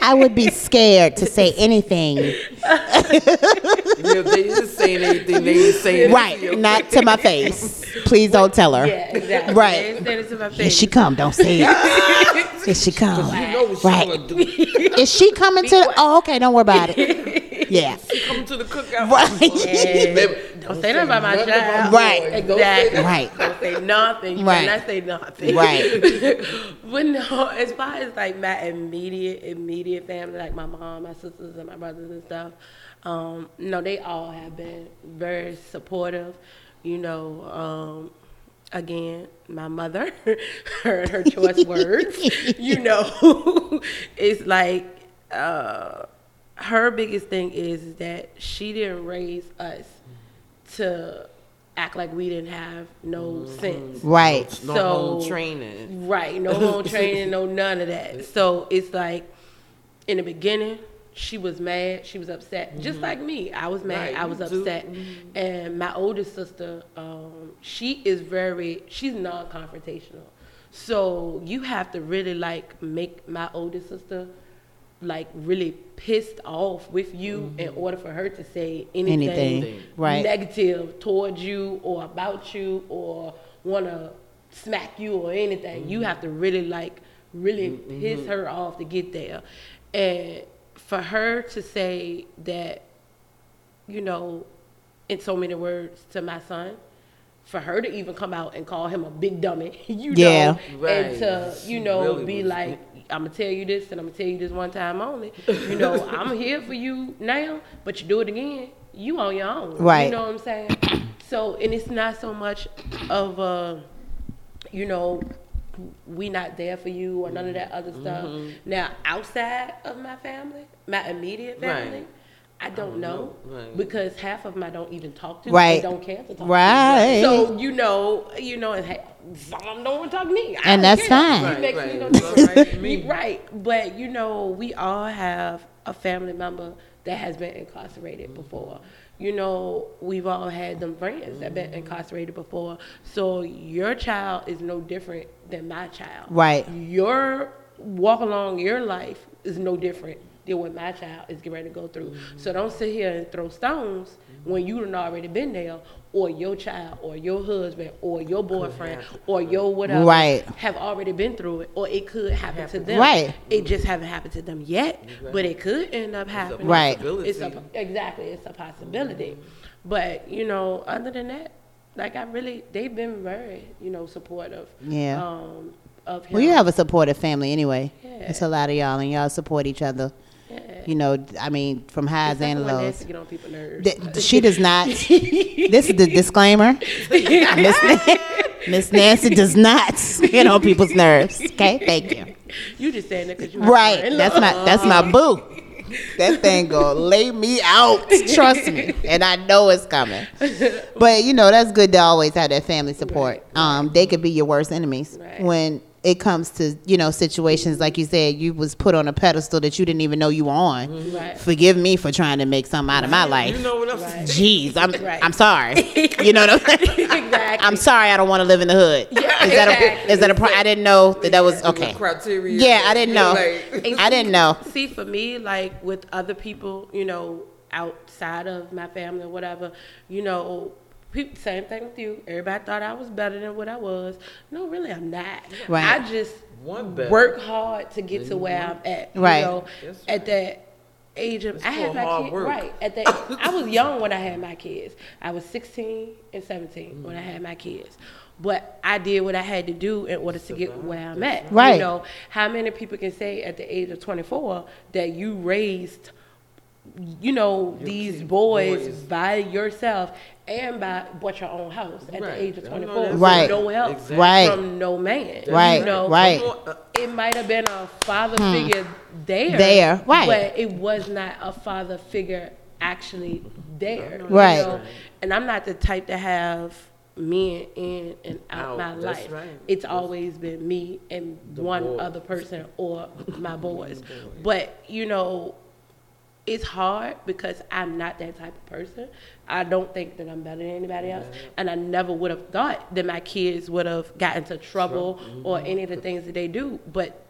I would be scared to say anything. [laughs] if they just saying anything, they ain't saying Right, not to my face. Please don't tell her. Yeah, exactly. Right. They ain't saying it to my Here face. she come. Don't say it. [laughs] Here she come. You know what Right. gonna do. Is she coming to? The, oh, okay. Don't worry about it. Yeah. She come to the cookout. Right. Yeah. Don't say nothing about my nothing child. about Right. Don't say Exactly. Right. Don't say nothing. You Right. cannot say nothing. Right. [laughs] but no, as far as like my immediate, immediate family, like my mom, my sisters, and my brothers and stuff, um, no, they all have been very supportive. You know, um, again, my mother, [laughs] her her choice words. [laughs] You know, it's like uh, her biggest thing is that she didn't raise us to act like we didn't have no mm-hmm. sense. Right. No So- home training. Right, no home [laughs] training, no none of that. So it's like in the beginning, she was mad, she was upset, just mm-hmm. like me. I was mad, Right, I was you do. upset. Mm-hmm. And my oldest sister, um, she is very, she's non-confrontational. So you have to really like make my oldest sister like really pissed off with you mm-hmm. in order for her to say anything, Anything, right. negative towards you or about you or want to smack you or anything. You mm-hmm. have to really like really mm-hmm. piss her off to get there. And for her to say that, you know, in so many words to my son, for her to even come out and call him a big dummy, [laughs] you Yeah. know, Right. and to, you know, Really be was- like, I'm gonna tell you this and I'm gonna tell you this one time only. You know, [laughs] I'm here for you now, but you do it again, you on your own. Right. You know what I'm saying? [clears throat] So, and it's not so much of a, you know, we not there for you or none of that other stuff. Mm-hmm. Now, outside of my family, my immediate family, Right. I don't know Right. because half of them I don't even talk to. Right. They don't care to talk Right. to. So you know, you know, and hey, some of them don't want to talk to me. And that's fine. Right, makes right. me no It's all right difference. to me. right. But you know, we all have a family member that has been incarcerated before. You know, we've all had them friends that been incarcerated before. So your child is no different than my child. Right. Your walk along your life is no different than what my child is getting ready to go through. So don't sit here and throw stones when you done already been there, or your child, or your husband, or your boyfriend, or your whatever Right. have already been through it, or it could happen to them. Right. It just haven't happened to them yet, but it could end up happening. Right. It's a exactly. It's a possibility. But you know, other than that, like I really, they've been very, you know, supportive. Yeah. Um, of him. Well, you have a supportive family anyway. Yeah. It's a lot of y'all, and y'all support each other. You know, I mean, from highs and lows. Get on people's nerves. Th- she does not. [laughs] this is the disclaimer. [laughs] Miss Nan- Nancy does not get on people's nerves. Okay, thank you. You just saying that because you Right, that's my that's my boo. That thing gonna lay me out. Trust me, and I know it's coming. But you know that's good to always have that family support. Um, they could be your worst enemies Right. when it comes to you know situations like you said you was put on a pedestal that you didn't even know you were on. Mm-hmm. Right. Forgive me for trying to make something out of my life. You know what I'm Right. Jeez, I'm Right. I'm sorry. [laughs] You know what I'm saying? [laughs] exactly. I'm sorry. I don't want to live in the hood. Yeah, is that a exactly. is that a pro- I didn't know that that was okay. Criteria. Yeah, I didn't know. Like, I didn't know. [laughs] See, for me, like with other people, you know, outside of my family or whatever, you know, peop same thing with you. Everybody thought I was better than what I was. No, really, I'm not. Right. I just One work hard to get to where I'm at. Right. You know, That's at that. age of It's I had my kids right at the [laughs] I was young when I had my kids. I was 16 and 17 when I had my kids. But I did what I had to do in order to get where I'm at. Right. You know, how many people can say at the age of 24 that you raised you know, these boys, boys. by yourself and by bought your own house at Right. the age of 24 Right. no help Exactly. Right. from no man. Right, You know, right. It might have been a father hmm. figure there. There, right. But it was not a father figure actually there. you Right. know? And I'm not the type to have men in and out Out, my that's life. right. It's always been me and one boy. other person or my boys. [laughs] But you know, it's hard because I'm not that type of person. I don't think that I'm better than anybody else, and I never would have thought that my kids would have gotten into trouble or any of the things that they do. But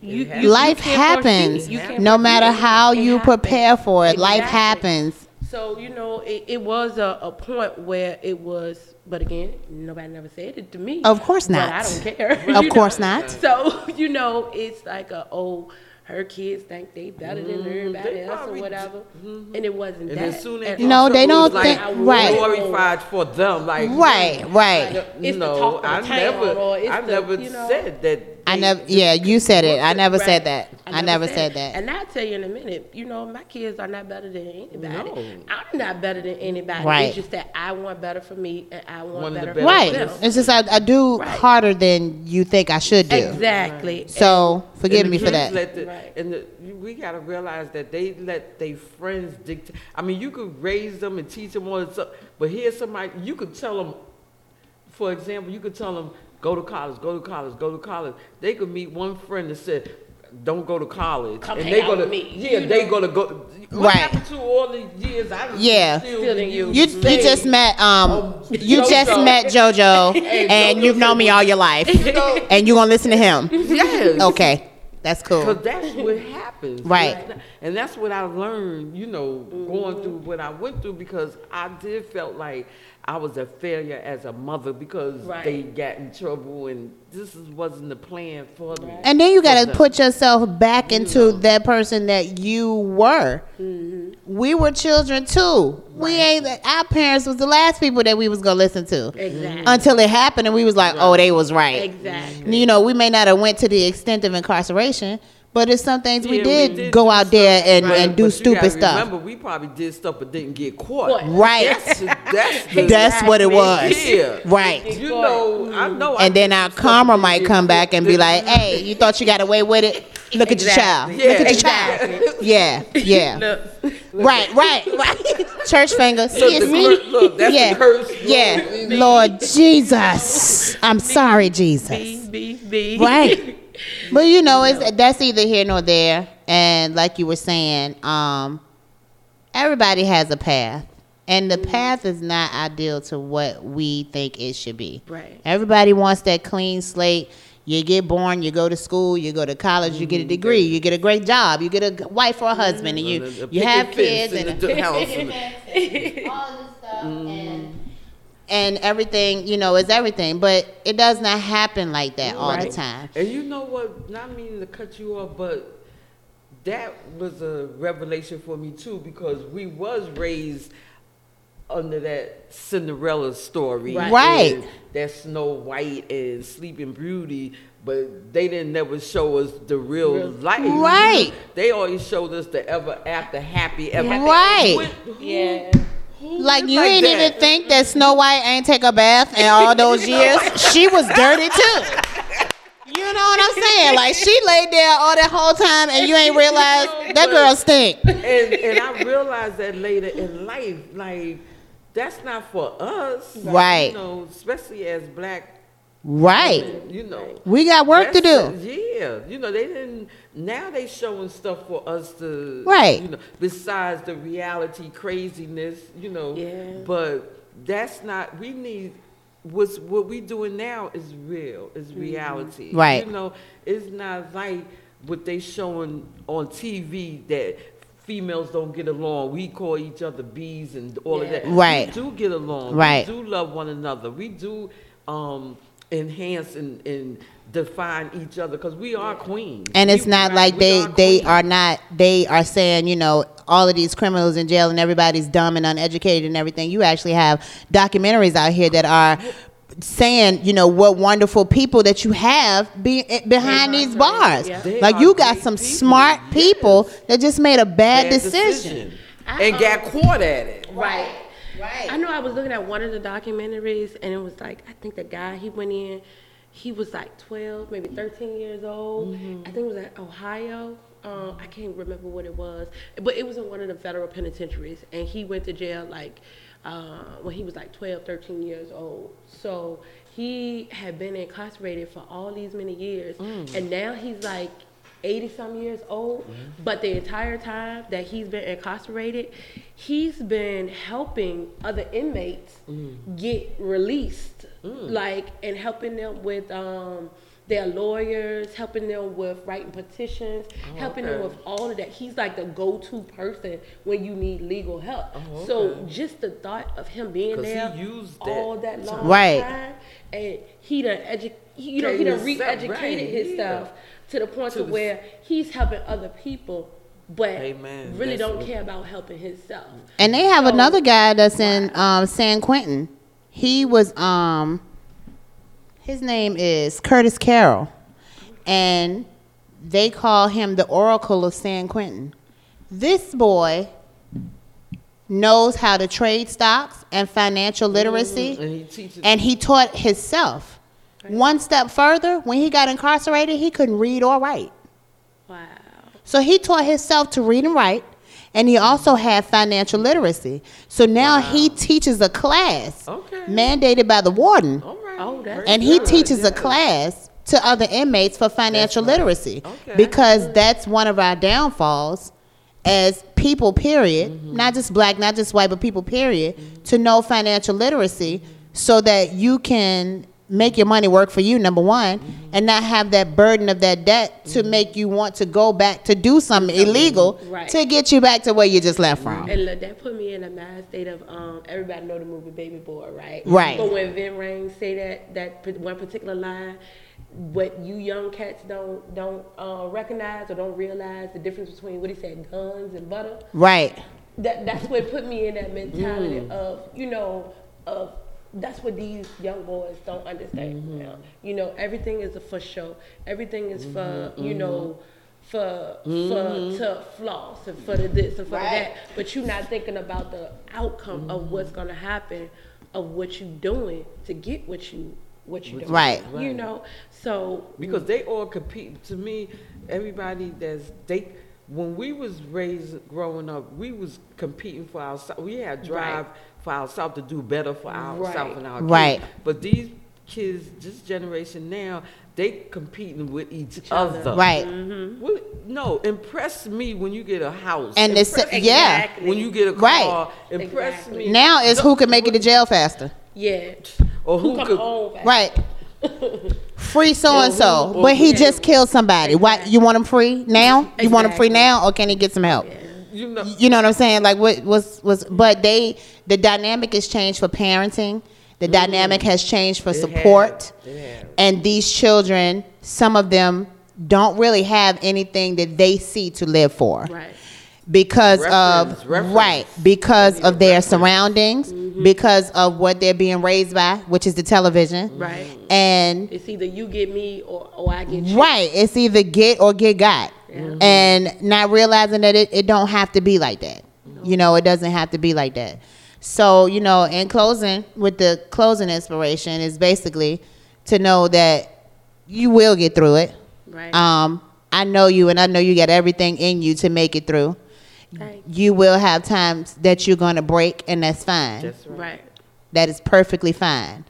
you, you- you life can't happens. you can't No matter how It you happens. prepare for it, life happens. So you know, it, it was a, a point where it was, but again, nobody never said it to me. Of course But not. I don't care. Of [laughs] course know? not. So [laughs] you know, it's like a oh, her kids think they better than everybody Mm, they else or probably whatever, and it wasn't And that. as soon at as No, they don't like think- right. glorified for them, like Right, right. It's the no, talk of I the town, never, or it's I the, never you know- said that. I never. Yeah, you said it. I never said that. I never said that. And I'll tell you in a minute, you know, my kids are not better than anybody. No. I'm not better than anybody. Right. It's just that I want better for me and I want One of the better better for Right. them. It's just I, I do Right. harder than you think I should do. Exactly. So forgive And me the for that. Let the, Right. And the, we gotta realize that they let their friends dictate. I mean, you could raise them and teach them all this stuff, but here's somebody you could tell them. For example, you could tell them go to college, go to college, go to college. They could meet one friend that said. Don't go to college, Come and they out gonna me. yeah, You they know. gonna go. What Right. happened to all the years I was Yeah. still Still in in you. You you just met um you just met JoJo [laughs] Hey, and JoJo you've known me all your life and you gonna listen to him. Yes. Okay, that's cool. Because that's what happens. Right. And that's what I learned, you know, Mm-hmm. going through what I went through because I did felt like I was a failure as a mother because Right. they got in trouble and this is, wasn't the plan for them. And then you got to put yourself back into that person that you were. Mm-hmm. We were children too. We ain't. Our parents was the last people that we was gonna listen to Exactly. until it happened, and we was like, "Oh, they was right." Exactly. You know, we may not have went to the extent of incarceration, but it's some things we, Yeah, did go out there and, Right, and do stupid stuff. Remember, we probably did stuff but didn't get caught. Caught. Right. That's, that's, the, That's what it was. Yeah. Right. You know, I know. I And then our stuff karma might come get back and be like, "Hey, you thought you got away with it? Look at your child. Exactly. Look at your Exactly. child. Yeah, yeah. [laughs] Look, Right, right, right. [laughs] Church finger. Look, Excuse the me. look, that's the yeah, curse. yeah. Lord Jesus, I'm sorry, Jesus. B, B, B. Right. But you know, it's that's either here nor there. And like you were saying, um, everybody has a path, and the mm-hmm. path is not ideal to what we think it should be. Right. Everybody wants that clean slate. You get born, you go to school, you go to college, you get a mm-hmm. degree, you get a great job, you get a wife or a husband, mm-hmm. and you And a- a you have kids fence and a- the house and- [laughs] all this stuff and and everything you know is everything but it does not happen like that all the time And you know what? Not meaning to cut you off, but that was a revelation for me too because we was raised under that Cinderella story, Right. Right. That Snow White and Sleeping Beauty, but they didn't never show us the real, Real- life. Right. They always showed us the ever after happy ever. Right. When- who- Yeah. Who like lived you ain't that? even think that snow white ain't take a bath in all those [laughs] years. She was dirty too. You know what i'm saying? Like she laid there all that whole time and you ain't realize [laughs] that girl stink. And and I realized that later in life, like that's not for us, Right. You know, especially as black, right women, you know, we got work to that's- do Yeah, you know, they didn't. Now they showing stuff for us to, Right. You know, besides the reality craziness, you know. Yeah. But that's not. We need. What's what we doing now is real. Is Mm-hmm. reality. Right. You know, it's not like what they showing on TV that females don't get along. We call each other bees and all of that. Right. We do get along. Right. We do love one another. We do um, enhance and, and define each other because we are queens. And it's We- not right, like they are they are not they are saying you know all of these criminals in jail and everybody's dumb and uneducated and everything. You actually have documentaries out here that are saying you know what wonderful people that you have be, eh, behind these bars. They Like you got some people, smart people that just made a bad, Bad decision. and got caught at it. Right. Right. I know I was looking at one of the documentaries and it was like I think the guy he went in, he was like twelve, maybe thirteen years old. Mm-hmm. I think it was at Ohio. Um, I can't remember what it was, but it was in one of the federal penitentiaries, and he went to jail like uh, when he was like 12, 13 years old. So he had been incarcerated for all these many years, Mm. and now he's like 80 some years old, Mm-hmm. but the entire time that he's been incarcerated, he's been helping other inmates Mm. get released, like, and helping them with um, their lawyers, helping them with writing petitions, Oh, helping them with all of that. He's like the go to person when you need legal help. Oh, So just the thought of him being 'Cause he there used that all that long Right. time, and he done edu- he, you know, he Educated done himself, re-educated right, himself yeah. To the point To to the- where he's helping other people, but Amen. really That's don't care about helping himself. And they have another guy that's in um, San Quentin. He was um, his name is Curtis Carroll, and they call him the Oracle of San Quentin. This boy knows how to trade stocks and financial literacy, And he teaches. and he taught himself. One step further, when he got incarcerated, he couldn't read or write. Wow. So he taught himself to read and write, and he also had financial literacy. So now he teaches a class Okay. mandated by the warden, Oh, that's and he good, teaches a class to other inmates for financial literacy Okay. because that's one of our downfalls as people period Mm-hmm. not just black not just white but people period to know financial literacy so that you can make your money work for you number one Mm-hmm. and not have that burden of that debt to make you want to go back to do something illegal Right. to get you back to where you just left from And look, that put me in a mad state of um, everybody know the movie Baby Boy, right? Right. But when Ving Rhames say that that one particular line, what you young cats don't don't uh, recognize or don't realize the difference between what he said, guns and butter. right That that's what put me in that mentality Mm. of you know of that's what these young boys don't understand Mm-hmm. now. You know, everything is a for show. Everything is for you know for Mm-hmm. for to floss and for the this and for the that. But you're not thinking about the outcome of what's gonna happen of what you're doing to get what you what you doing. Right. You know, so because they all compete. To me, everybody that's they. When we was raised growing up, we was competing for ourselves. We had drive for ourselves to do better for ourselves Right. and our Right. kids. But these kids, this generation now, they competing with each, other. other. right mm-hmm. Well, no, impress me when you get a house. And the impress se- me yeah. when you get a Right. car. Impress Exactly. me now is who can make it to jail faster yeah. or Who who come could. home fast. Right. [laughs] Free so and so, but he yeah. just killed somebody. What you want him free now? You want him free now, or can he get some help? You know, You know what I'm saying? Like what was was? But they the dynamic has changed for parenting. The dynamic has changed for Mm. It support, has. It has. and these children, some of them don't really have anything that they see to live for Right. because Reference, of reference. right because of their surroundings Mm-hmm. because of what they're being raised by which is the television Right. and It's either you get me or, or I get you. right it's either get or get got and not realizing that it, it don't have to be like that you know it doesn't have to be like that so you know in closing with the closing inspiration is basically to know that you will get through it Right. um i know you and i know you got everything in you to make it through Right. you will have times that you're going to break and that's fine That's right. Right. that is perfectly fine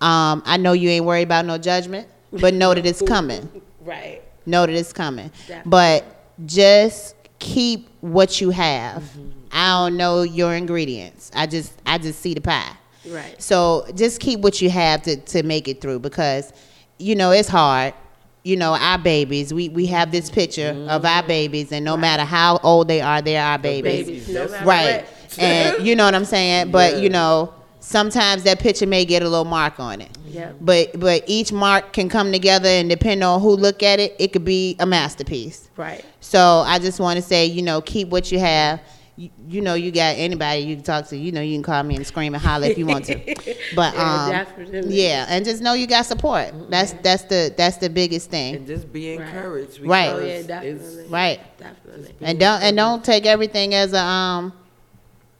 um, i know you ain't worried about no judgment but know that it's coming [laughs] Right. Know that it's coming. Definitely. but just keep what you have. Mm-hmm. I don't know your ingredients. I just i just see the pie. Right. so just keep what you have to, to make it through because you know it's hard. You know our babies we, we have this picture of our mm-hmm. babies and no matter how old they are they're our babies, Babies, no right. what. and you know what i'm saying? But Yeah. you know sometimes that picture may get a little mark on it Yep. But but each mark can come together, and depend on who look at it, it could be a masterpiece. Right. So I just want to say, you know, keep what you have. You, you know, you got anybody you can talk to. You know, you can call me and scream and holler if you want to. [laughs] But Yeah, um, definitely. yeah, and just know you got support. That's that's the that's the biggest thing. And just be encouraged. Right. because Oh, yeah, definitely. Right. Definitely. And don't and don't take everything as a um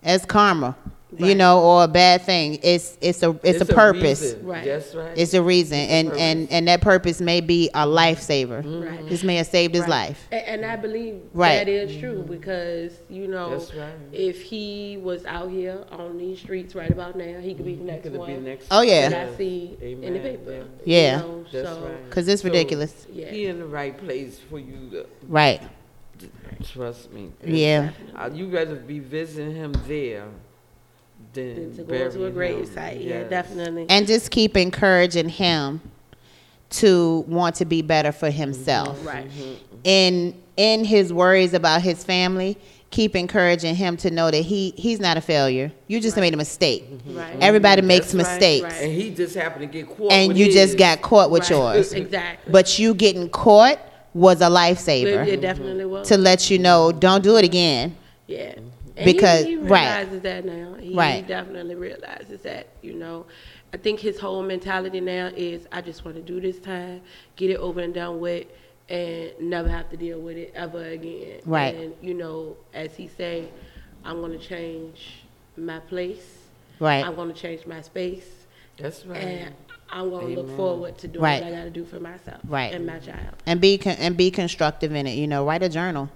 as karma, you know, or a bad thing. It's it's a it's, It's a a purpose. reason. Right. That's right. It's a reason, It's a and and and that purpose may be a lifesaver. Mm-hmm. Right. This may have saved his Right. life. And, and I believe Right. that is true mm-hmm. because you know right. if he was out here on these streets right about now, he could be the mm-hmm. next Could be one. the next Oh, yeah. that I see in the Amen. paper. Yeah. You know, That's so, right. 'Cause it's So, ridiculous. Yeah. He in the right place for you to. Right. Trust me. Yeah. Uh, you rather be visiting him there than Than to go to a grave him. site. Yeah, definitely. And just keep encouraging him to want to be better for himself. Right. In in his worries about his family, keep encouraging him to know that he he's not a failure. You just made a mistake. Right. Everybody makes That's right. mistakes. And he just happened to get caught. And with you just got caught with Right. yours. [laughs] Exactly. But you getting caught was a lifesaver. It, it definitely was. To let you know, don't do it again. Yeah. And Because- he, he right. realizes that now. He Right. definitely realizes that, you know. I think his whole mentality now is I just want to do this time, get it over and done with, and never have to deal with it ever again. Right. And, you know, as he say, I'm going to change my place. Right. I'm going to change my space. That's right. And I'm going to look forward to doing Right. what I got to do for myself Right. and my child. And be con- and be constructive in it. You know, write a journal.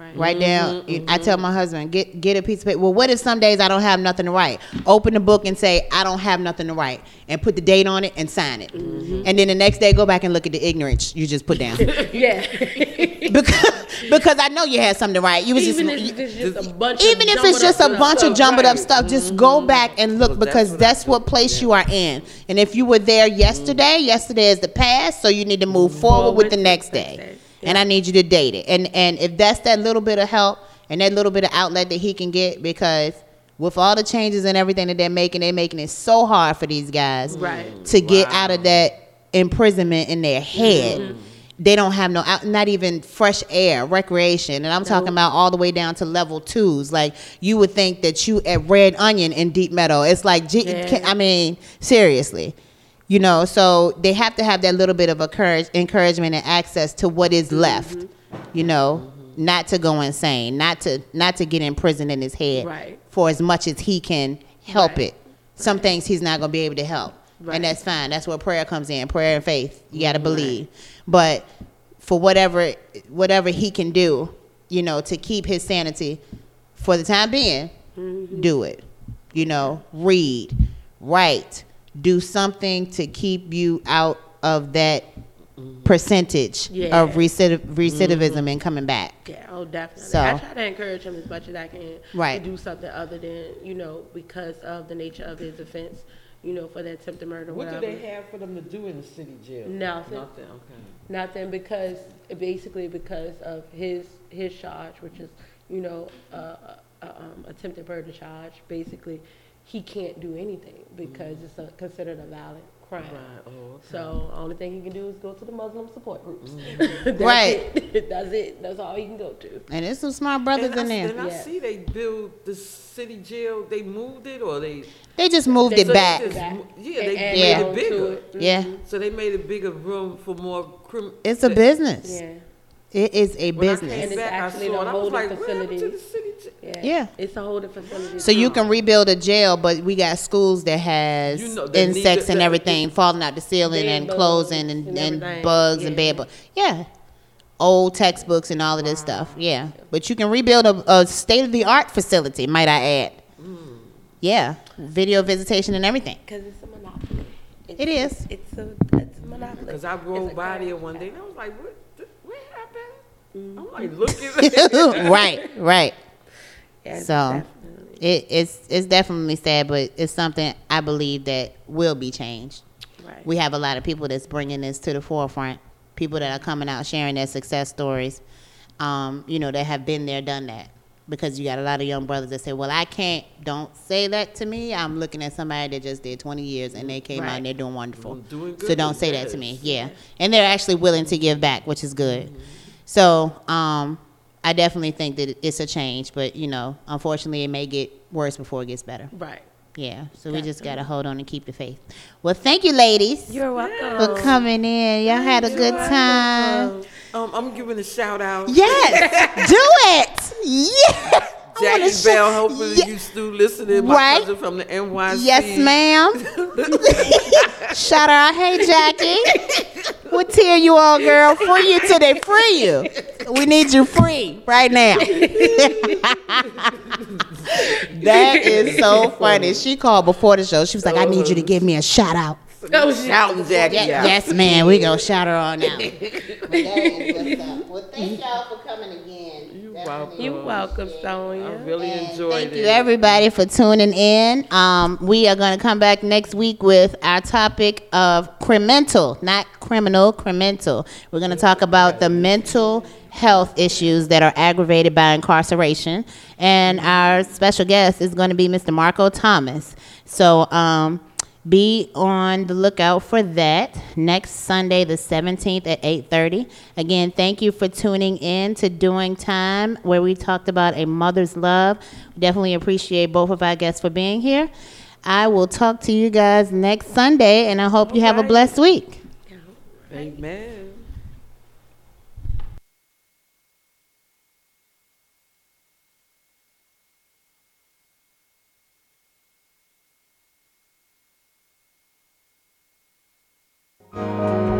Right. Write down. Mhm, you- I tell my husband, get get a piece of paper. Well, what if some days I don't have nothing to write? Open the book and say I don't have nothing to write, and put the date on it and sign it. Mm-hmm. And then the next day, go back and look at the ignorance you just put down. [laughs] yeah. [laughs] because because I know you had something to write. You was Even just if it's just a bunch even of if it's jumbled just a up bunch of jumbled up stuff, just go back and look because that's what place you are in. And if you were there yesterday, yesterday is the past, so you need to move forward with the next day. And I need you to date it. And and if that's that little bit of help and that little bit of outlet that he can get, because with all the changes and everything that they're making, they're making it so hard for these guys Right. Mm-hmm. to get out of that imprisonment in their head. Mm-hmm. They don't have no, out- not even fresh air, recreation, and I'm talking about all the way down to level twos. Like you would think that you at Red Onion in Deep Meadow. It's like, Yeah. I mean, seriously, you know. So they have to have that little bit of encourage, encouragement and access to what is left. You know, not to go insane, not to not to get imprisoned in his head Right. for as much as he can help Right. it. Some things he's not gonna be able to help, Right. and that's fine. That's where prayer comes in. Prayer and faith. You got to believe, but for whatever whatever he can do, you know, to keep his sanity for the time being, Mm-hmm. do it. You know, read, write, do something to keep you out of that percentage Yeah. of recidiv- recidivism and coming back. Yeah, oh, definitely. So- I try to encourage him as much as I can Right. to do something other than, you know, because of the nature of his offense, you know, for that attempted murder. What do whatever. they have for them to do in the city jail? Nothing. Nothing. Okay. Nothing because basically because of his his charge, which is you know uh, uh, um, attempted murder charge. Basically, he can't do anything because it's a, considered a violent crime. Right. Oh, okay. So only thing he can do is go to the Muslim support groups. Mm-hmm. [laughs] That's Right. it. [laughs] That's it. That's all he can go to. And there's some smart brothers and in I, there. And I Yeah. see they build the city jail. They moved it or they. They just moved They it just back. Just Back. yeah, they And add Yeah. made it bigger. it. Yeah. So they made a bigger room for more crim. It's a business. Yeah. It is a When I business. came And it's back, I actually saw the it. I was holding like, what happened to facility. The city jail? Yeah. Yeah. It's a holding facility. So you can rebuild a jail, but we got schools that has You know, they insects to- and that- everything falling out the ceiling and bugs closing and, and and everything. bugs and Yeah. bed bugs. Yeah. Old textbooks and all of this stuff. Yeah. But you can rebuild a, a state of the art facility, might I add. Mm. Yeah. Video visitation and everything. Because it's a monopoly. It's, It is. It's a, it's a monopoly. Because I It's rode a by crime. there one day and I was like, what, what happened? Mm-hmm. I'm like, looking. [laughs] right, right. Yeah, So it, it's it's definitely sad, but it's something I believe that will be changed. Right. We have a lot of people that's bringing this to the forefront. People that are coming out sharing their success stories. Um, you know, that have been there, done that. because you got a lot of young brothers that say, "Well, I can't. Don't say that to me. I'm looking at somebody that just did 20 years and they came out and they're doing wonderful. doing so don't say that to me. Yeah, and they're actually willing to give back, which is good. So um, I definitely think that it's a change, but you know, unfortunately, it may get worse before it gets better. Right. Yeah, so we just gotta hold on and keep the faith. Well, thank you, ladies. You're welcome. for coming in. Y'all had a good time. Um, I'm giving a shout out. Yes, do it. [laughs] Yeah. Jackie sh- Bell, hopefully you still listening. My Right. cousin from the NYC. Yes, ma'am. [laughs] Shout out, hey Jackie. What tier you all, girl? Free you they free you. We need you free right now. [laughs] that is so funny. She called before the show. She was like, "I need you to give me a shout out." Go shouting Jackie Ye- out. Yes, man. We gonna shout her on out. But that is [laughs] what's up. Well, thank y'all for coming again. You're welcome. You're welcome, Sonia. I really enjoyed Thank it. Thank you, everybody, for tuning in. Um, we are going to come back next week with our topic of criminal, not criminal, criminal. We're going to talk about the mental health issues that are aggravated by incarceration. And our special guest is going to be Mr. Marco Thomas. So, um, be on the lookout for that next Sunday, the 17th at 8:30. Again, thank you for tuning in to Doing Time, where we talked about a mother's love. Definitely appreciate both of our guests for being here. I will talk to you guys next Sunday, and I hope you have a blessed week. Amen. Música